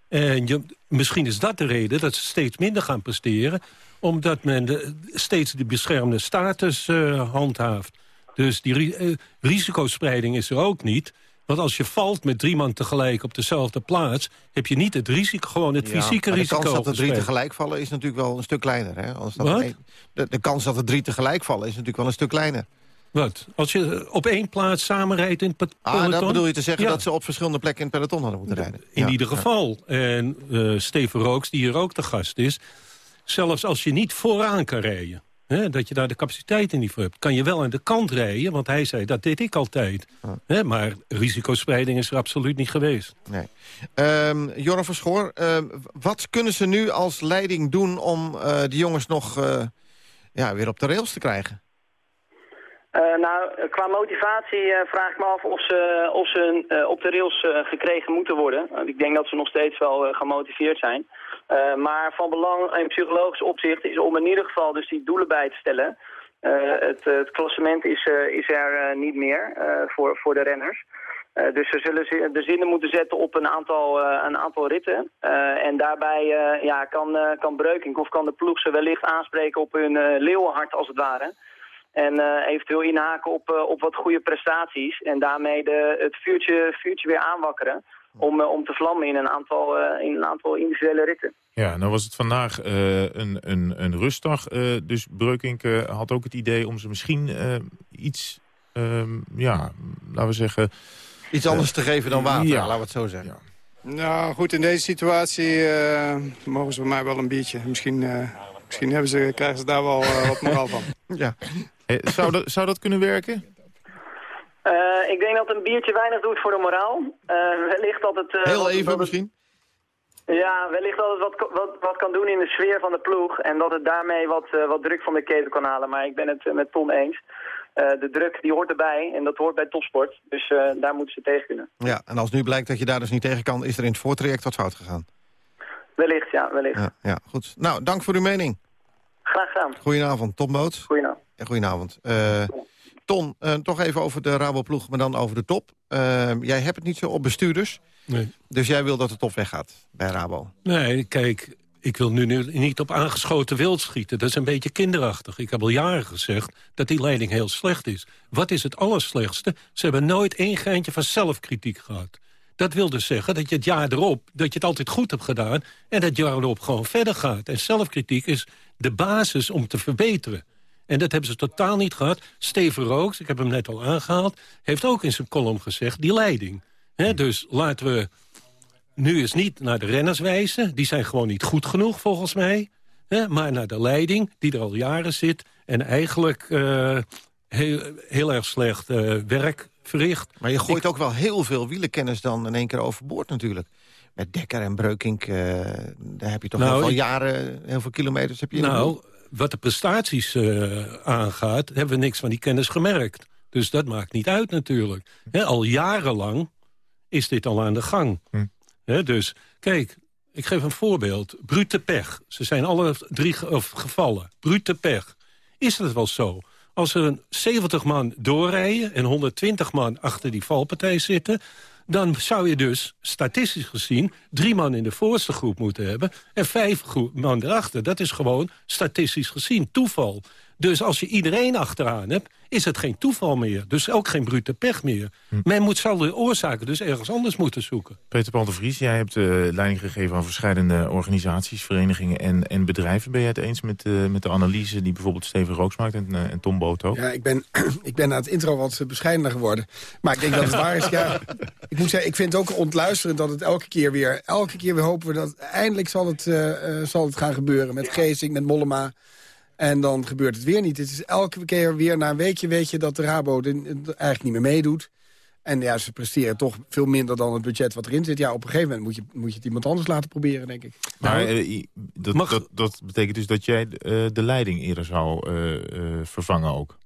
En je, misschien is dat de reden dat ze steeds minder gaan presteren... omdat men de, steeds de beschermde status handhaaft. Dus die uh, risicospreiding is er ook niet. Want als je valt met drie man tegelijk op dezelfde plaats... heb je niet het risico, gewoon het fysieke risico. De kans dat er drie tegelijk vallen is natuurlijk wel een stuk kleiner. Hè? Als dat de, de, kans dat er drie tegelijk vallen is natuurlijk wel een stuk kleiner. Wat? Als je op één plaats samenrijdt in het peloton? Ah, dat bedoel je te zeggen dat ze op verschillende plekken in het peloton hadden moeten rijden? In ieder geval. En uh, Steven Rooks, die hier ook te gast is... zelfs als je niet vooraan kan rijden dat je daar de capaciteiten niet voor hebt. Kan je wel aan de kant rijden, want hij zei, dat deed ik altijd. maar risicospreiding is er absoluut niet geweest. Nee. Um, Joran Verschoor, uh, wat kunnen ze nu als leiding doen om uh, de jongens nog uh, ja, weer op de rails te krijgen? Uh, nou, qua motivatie uh, vraag ik me af of ze, of ze uh, op de rails gekregen moeten worden. ik denk dat ze nog steeds wel gemotiveerd zijn. Maar van belang in psychologisch opzicht is om in ieder geval dus die doelen bij te stellen. Het, het, klassement is, is er niet meer voor, voor de renners. dus ze zullen de zinnen moeten zetten op een aantal, een aantal ritten. en daarbij ja, kan, kan Breukink of kan de ploeg ze wellicht aanspreken op hun leeuwenhart als het ware. En eventueel inhaken op, op wat goede prestaties. En daarmee de, het vuurtje, vuurtje weer aanwakkeren om, eh, om te vlammen in een, aantal, uh, in een aantal individuele ritten. Ja, nou was het vandaag uh, een, een, een rustdag. dus Breukink had ook het idee om ze misschien iets, ehm, ja, laten we zeggen... Iets anders te geven dan water, ja. laten we het zo zeggen. Ja. Nou goed, in deze situatie mogen ze bij mij wel een biertje. Misschien, misschien hebben ze, krijgen ze daar wel wat moraal van. ja. Zou, dat, zou dat kunnen werken? Uh, ik denk dat een biertje weinig doet voor de moraal. Uh, wellicht dat het... Uh, Heel even misschien? Ja, wellicht dat het wat, wat, wat kan doen in de sfeer van de ploeg. En dat het daarmee wat, wat druk van de ketel kan halen. Maar ik ben het met Tom eens. de druk die hoort erbij en dat hoort bij topsport. Dus daar moeten ze tegen kunnen. Ja, en als nu blijkt dat je daar dus niet tegen kan... is er in het voortraject wat fout gegaan? Wellicht, ja, wellicht. Ja, ja goed. Nou, dank voor uw mening. Graag gedaan. Goedenavond, Tom Boot. Goedenavond. En goedenavond. Ton, uh, toch even over de Raboploeg, maar dan over de top. Uh, jij hebt het niet zo op bestuurders. Nee. Dus jij wil dat de top weggaat bij Rabo? Nee, kijk, ik wil nu, nu niet op aangeschoten wild schieten. Dat is een beetje kinderachtig. Ik heb al jaren gezegd dat die leiding heel slecht is. Wat is het allerslechtste? Ze hebben nooit één geintje van zelfkritiek gehad. Dat wil dus zeggen dat je het jaar erop, dat je het altijd goed hebt gedaan... en dat jaar erop gewoon verder gaat. En zelfkritiek is de basis om te verbeteren. En dat hebben ze totaal niet gehad. Steven Rooks, ik heb hem net al aangehaald... heeft ook in zijn column gezegd, die leiding. He, dus laten we nu eens niet naar de renners wijzen. Die zijn gewoon niet goed genoeg, volgens mij. He, maar naar de leiding, die er al jaren zit... en eigenlijk uh, heel, heel erg slecht uh, werk verricht. Maar je gooit ook wel heel veel wielenkennis dan in één keer overboord natuurlijk. Met Dekker en Breukink, uh, daar heb je toch nou, al jaren heel veel kilometers. Heb je nou, wat de prestaties uh, aangaat, hebben we niks van die kennis gemerkt. Dus dat maakt niet uit natuurlijk. He, al jarenlang is dit al aan de gang. Hm. dus kijk, ik geef een voorbeeld. Brute pech. Ze zijn alle drie of gevallen. Brute pech. Is het wel zo? Als er een 70 man doorrijden en 120 man achter die valpartij zitten dan zou je dus, statistisch gezien... drie man in de voorste groep moeten hebben... en vijf man erachter. Dat is gewoon, statistisch gezien, toeval. Dus als je iedereen achteraan hebt, is het geen toeval meer. Dus ook geen brute pech meer. Hm. Men moet, zal de oorzaken dus ergens anders moeten zoeken. Peter Paul de Vries, jij hebt uh, leiding gegeven aan verschillende organisaties, verenigingen en, en bedrijven. Ben jij het eens met, uh, met de analyse die bijvoorbeeld Steven Rooks maakt en, uh, en Tom Boot ook? Ja, ik ben, ik ben na het intro wat bescheidener geworden. Maar ik denk dat het waar is, ja. Ik moet zeggen, ik vind het ook ontluisterend dat het elke keer weer... Elke keer weer hopen we dat eindelijk zal het, zal het gaan gebeuren. Met Geesing, met Mollema... En dan gebeurt het weer niet. Het is elke keer weer na een weekje weet je dat de Rabo eigenlijk niet meer meedoet. En ja, ze presteren toch veel minder dan het budget wat erin zit. Ja, op een gegeven moment moet je, moet je het iemand anders laten proberen, denk ik. Maar nou, eh, dat, dat, dat, betekent dus dat jij uh, de leiding eerder zou uh, vervangen ook?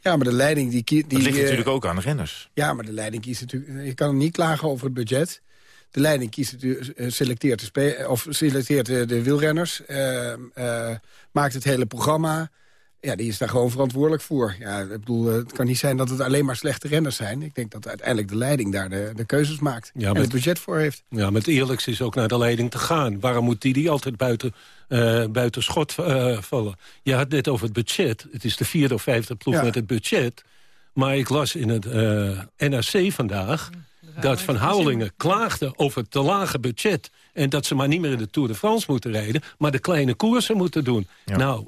Ja, maar de leiding... Die, die, dat ligt natuurlijk ook aan de renners. Ja, maar de leiding kiest natuurlijk... Je kan niet klagen over het budget. De leiding kiest, selecteert, de, of selecteert de, de wielrenners, uh, uh, maakt het hele programma. Ja, die is daar gewoon verantwoordelijk voor. Ja, ik bedoel, het kan niet zijn dat het alleen maar slechte renners zijn. Ik denk dat uiteindelijk de leiding daar de, de keuzes maakt ja, en het budget voor heeft. Ja, met eerlijks is ook naar de leiding te gaan. Waarom moet die die altijd buiten, uh, buiten schot vallen? Je had net over het budget. Het is de vierde of vijfde ploeg met het budget. Maar ik las in het NRC vandaag dat Van Houwelingen klaagde over het te lage budget... en dat ze maar niet meer in de Tour de France moeten rijden... maar de kleine koersen moeten doen. Nou,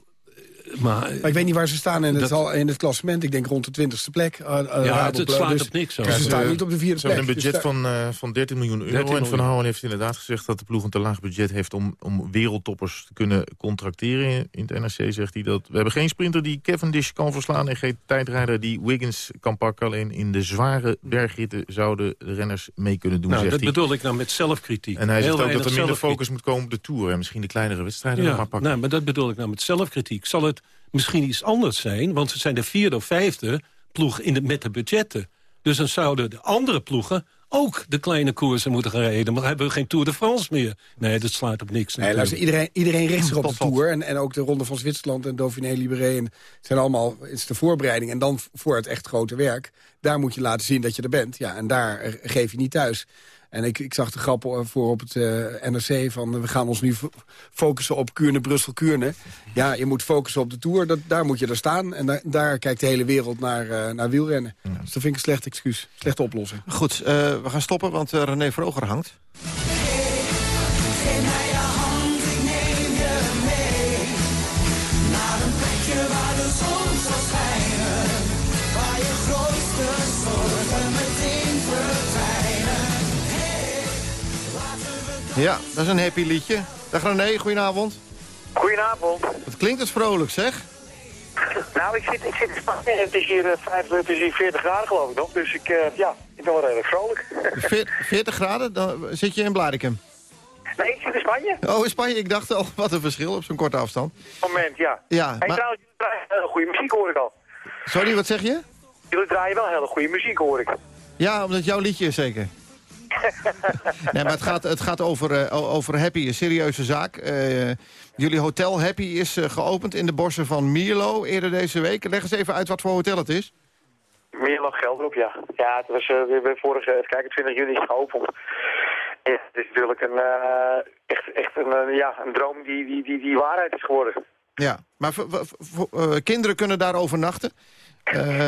maar, ik weet niet waar ze staan in het, dat, in het klassement. Ik denk rond de 20ste plek. Uh, ja, het, het slaat dus, op niks. Dus ze staan niet op de vierde ze plek. Ze hebben een budget van, uh, van 13 miljoen euro. 13 en Van Houwen heeft inderdaad gezegd dat de ploeg een te laag budget heeft... om, om wereldtoppers te kunnen contracteren. In het NRC zegt hij dat... We hebben geen sprinter die Cavendish kan verslaan... en geen tijdrijder die Wiggins kan pakken. Alleen in de zware bergritten zouden de renners mee kunnen doen, nou, zegt dat hij. bedoel ik nou met zelfkritiek. En hij Heel zegt ook dat er minder focus moet komen op de Tour. En misschien de kleinere wedstrijden ja, maar pakken. Nou, maar dat bedoel ik nou met zelfkritiek. Zal het misschien iets anders zijn. Want ze zijn de vierde of vijfde ploeg in de, met de budgetten. Dus dan zouden de andere ploegen ook de kleine koersen moeten gaan rijden. Maar dan hebben we geen Tour de France meer. Nee, dat slaat op niks. Nee, luister, iedereen, iedereen richt zich op de Tour. En, en ook de Ronde van Zwitserland en Dauphiné Libéré. Het zijn allemaal, is de voorbereiding. En dan voor het echt grote werk. Daar moet je laten zien dat je er bent. Ja, en daar geef je niet thuis. En ik, ik zag de grap voor op het uh, eh, NRC van... we gaan ons nu focussen op Kuurne, Brussel, Kuurne. Ja, je moet focussen op de Tour, dat, daar moet je er staan. En daar, daar kijkt de hele wereld naar, uh, naar wielrennen. Dus dat vind ik een slecht excuus, slechte oplossing. Goed, uh, we gaan stoppen, want René Vroger hangt. Ja, dat is een happy liedje. Dag René, goedenavond. Goedenavond. Het klinkt het vrolijk, zeg. Nou, ik zit, ik zit in Spanje het is hier, uh, 25, het is hier 40 graden geloof ik nog. Dus ik, uh, ja, ik ben wel redelijk vrolijk. 40 graden? Dan zit je in Blarikum? Nee, ik zit in Spanje. Oh, in Spanje? Ik dacht al, wat een verschil op zo'n korte afstand. Moment, ja. Ja, hey, maar... trouwens, jullie draaien hele goede muziek hoor ik al. Sorry, wat zeg je? Jullie draaien wel hele goede muziek hoor ik. Ja, omdat jouw liedje is zeker. Nee, maar het gaat, het gaat over, uh, over Happy, een serieuze zaak. Uh, jullie hotel Happy is uh, geopend in de bossen van Mierlo eerder deze week. Leg eens even uit wat voor hotel het is. Mierlo Gelderop, ja. Ja, het was weer vorige, kijk, 20 juni is geopend. Ja, het is natuurlijk een, echt, echt een, ja, een droom die, die, die, die waarheid is geworden. Ja, maar kinderen kunnen daar overnachten?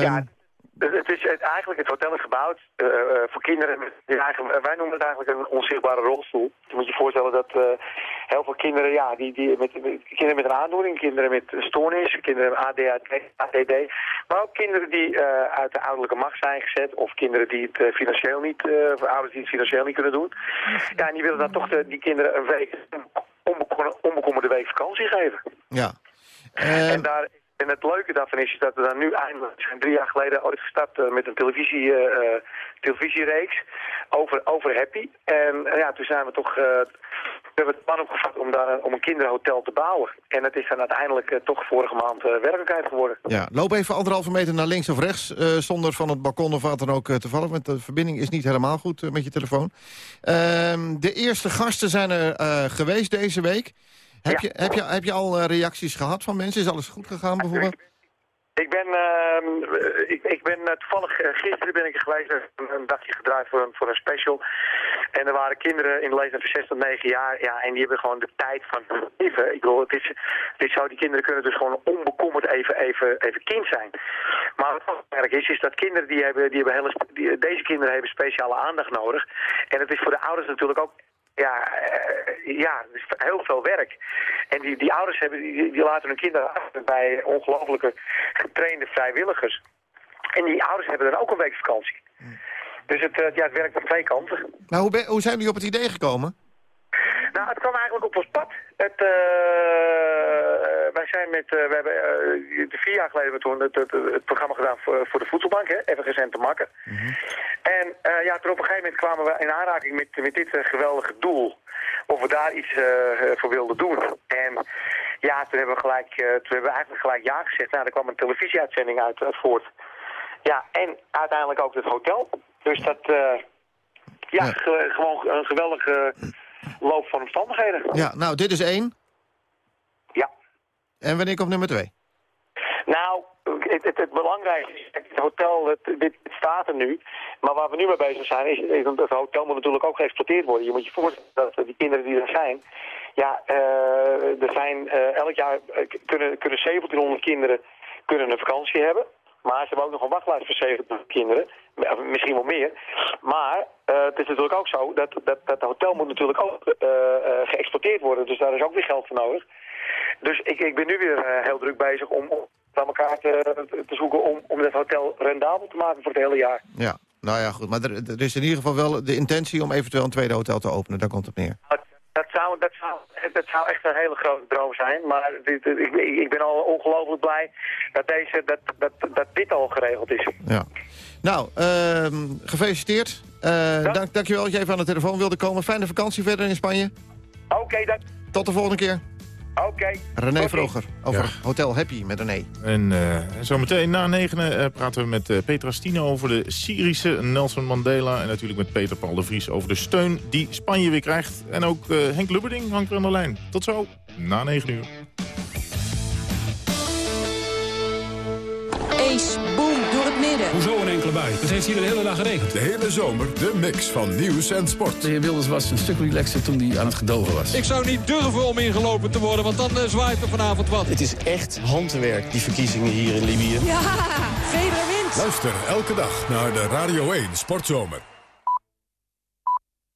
ja, het is eigenlijk, het hotel is gebouwd uh, voor kinderen. Met, wij noemen het eigenlijk een onzichtbare rolstoel. Je moet je voorstellen dat uh, heel veel kinderen, ja, die, die met, met, kinderen met een aandoening, kinderen met stoornis, kinderen met ADHD, ADD, maar ook kinderen die uh, uit de ouderlijke macht zijn gezet of kinderen die het financieel niet, of ouders die het financieel niet kunnen doen. Ja, en die willen dan toch de, die kinderen een week, een onbekommerde week vakantie geven. Ja. En daar en het leuke daarvan is, dat we dan nu eindelijk zijn drie jaar geleden ooit gestart uh, met een televisie, uh, televisiereeks over, over Happy. En ja, toen zijn we toch, we hebben het plan opgevat om, daar, om een kinderhotel te bouwen. En het is dan uiteindelijk toch vorige maand werkelijkheid geworden. Ja, loop even anderhalve meter naar links of rechts, zonder van het balkon of wat dan ook te vallen. Want de verbinding is niet helemaal goed met je telefoon. Ehm, de eerste gasten zijn er geweest deze week. Heb, je, heb, je, heb je al uh, reacties gehad van mensen? Is alles goed gegaan bijvoorbeeld? Ik ben, uh, ik, ik, ben uh, toevallig gisteren ben ik geweest, een dagje gedraaid voor een, voor een special. En er waren kinderen in de leeftijd van 6 tot 9 jaar, ja, en die hebben gewoon de tijd van leven. Ik bedoel, het is, het is zo, die kinderen kunnen dus gewoon onbekommerd even, even, even kind zijn. Maar wat belangrijk is, is dat kinderen die hebben, die hebben hele, die, deze kinderen hebben speciale aandacht nodig. En het is voor de ouders natuurlijk ook ja, uh, ja, heel veel werk. En die, die ouders hebben, die, die laten hun kinderen achter bij ongelofelijke getrainde vrijwilligers. En die ouders hebben dan ook een week vakantie. Dus het, uh, ja, het werkt aan twee kanten. Nou, hoe, ben, hoe zijn jullie op het idee gekomen? Nou, het kwam eigenlijk op ons pad. Het, uh, zijn met, uh, we hebben uh, vier jaar geleden toen het, het, het, programma gedaan voor, voor de voedselbank, hè, even gezend te makken. Mm -hmm. En ja, toen op een gegeven moment kwamen we in aanraking met, met dit geweldige doel. Of we daar iets voor wilden doen. En ja, toen hebben we gelijk, toen hebben we eigenlijk gelijk ja gezegd. Nou, er kwam een televisieuitzending uit, uit voort. Ja, en uiteindelijk ook het hotel. Dus dat, ja, ja. Ge gewoon een geweldige loop van omstandigheden. Ja, nou, dit is één. En wanneer komt nummer twee? Nou, het, het, belangrijkste is, het hotel, het, dit staat er nu. Maar waar we nu mee bezig zijn, is, is het hotel moet natuurlijk ook geëxploiteerd worden. Je moet je voorstellen dat die kinderen die er zijn, ja, uh, er zijn uh, elk jaar uh, kunnen, kunnen 1700 kinderen kunnen een vakantie hebben. Maar ze hebben ook nog een wachtlijst voor 70 kinderen. Misschien wel meer. Maar het is natuurlijk ook zo dat, dat, dat hotel moet natuurlijk ook uh, geëxporteerd worden. Dus daar is ook weer geld voor nodig. Dus ik, ik ben nu weer heel druk bezig om, aan elkaar te, te zoeken om, om het hotel rendabel te maken voor het hele jaar. Ja, nou ja, goed. Maar er, er is in ieder geval wel de intentie om eventueel een tweede hotel te openen. Daar komt het neer. Dat zou, dat, zou, dat zou echt een hele grote droom zijn. Maar dit, ik, ik ben al ongelooflijk blij dat, deze, dat, dat, dat dit al geregeld is. Ja. Nou, uh, gefeliciteerd. Uh, ja. dank, dankjewel dat je even aan de telefoon wilde komen. Fijne vakantie verder in Spanje. Oké, okay, dank. Tot de volgende keer. Oké. Okay. René Vroger over ja. Hotel Happy met René. En uh, zometeen na negenen uh, praten we met uh, Petra Stine over de Syrische Nelson Mandela. En natuurlijk met Peter Paul de Vries over de steun die Spanje weer krijgt. En ook Henk Lubberding hangt er aan de lijn. Tot zo, na 9 uur. Ace, Hoezo een enkele bui? Het heeft hier de hele dag geregend. De hele zomer de mix van nieuws en sport. De heer Wilders was een stuk relaxer toen hij aan het gedogen was. Ik zou niet durven om ingelopen te worden, want dan uh, zwaait er vanavond wat. Het is echt handwerk, die verkiezingen hier in Libië. Ja, Federer wint. Luister elke dag naar de Radio 1 Sportzomer.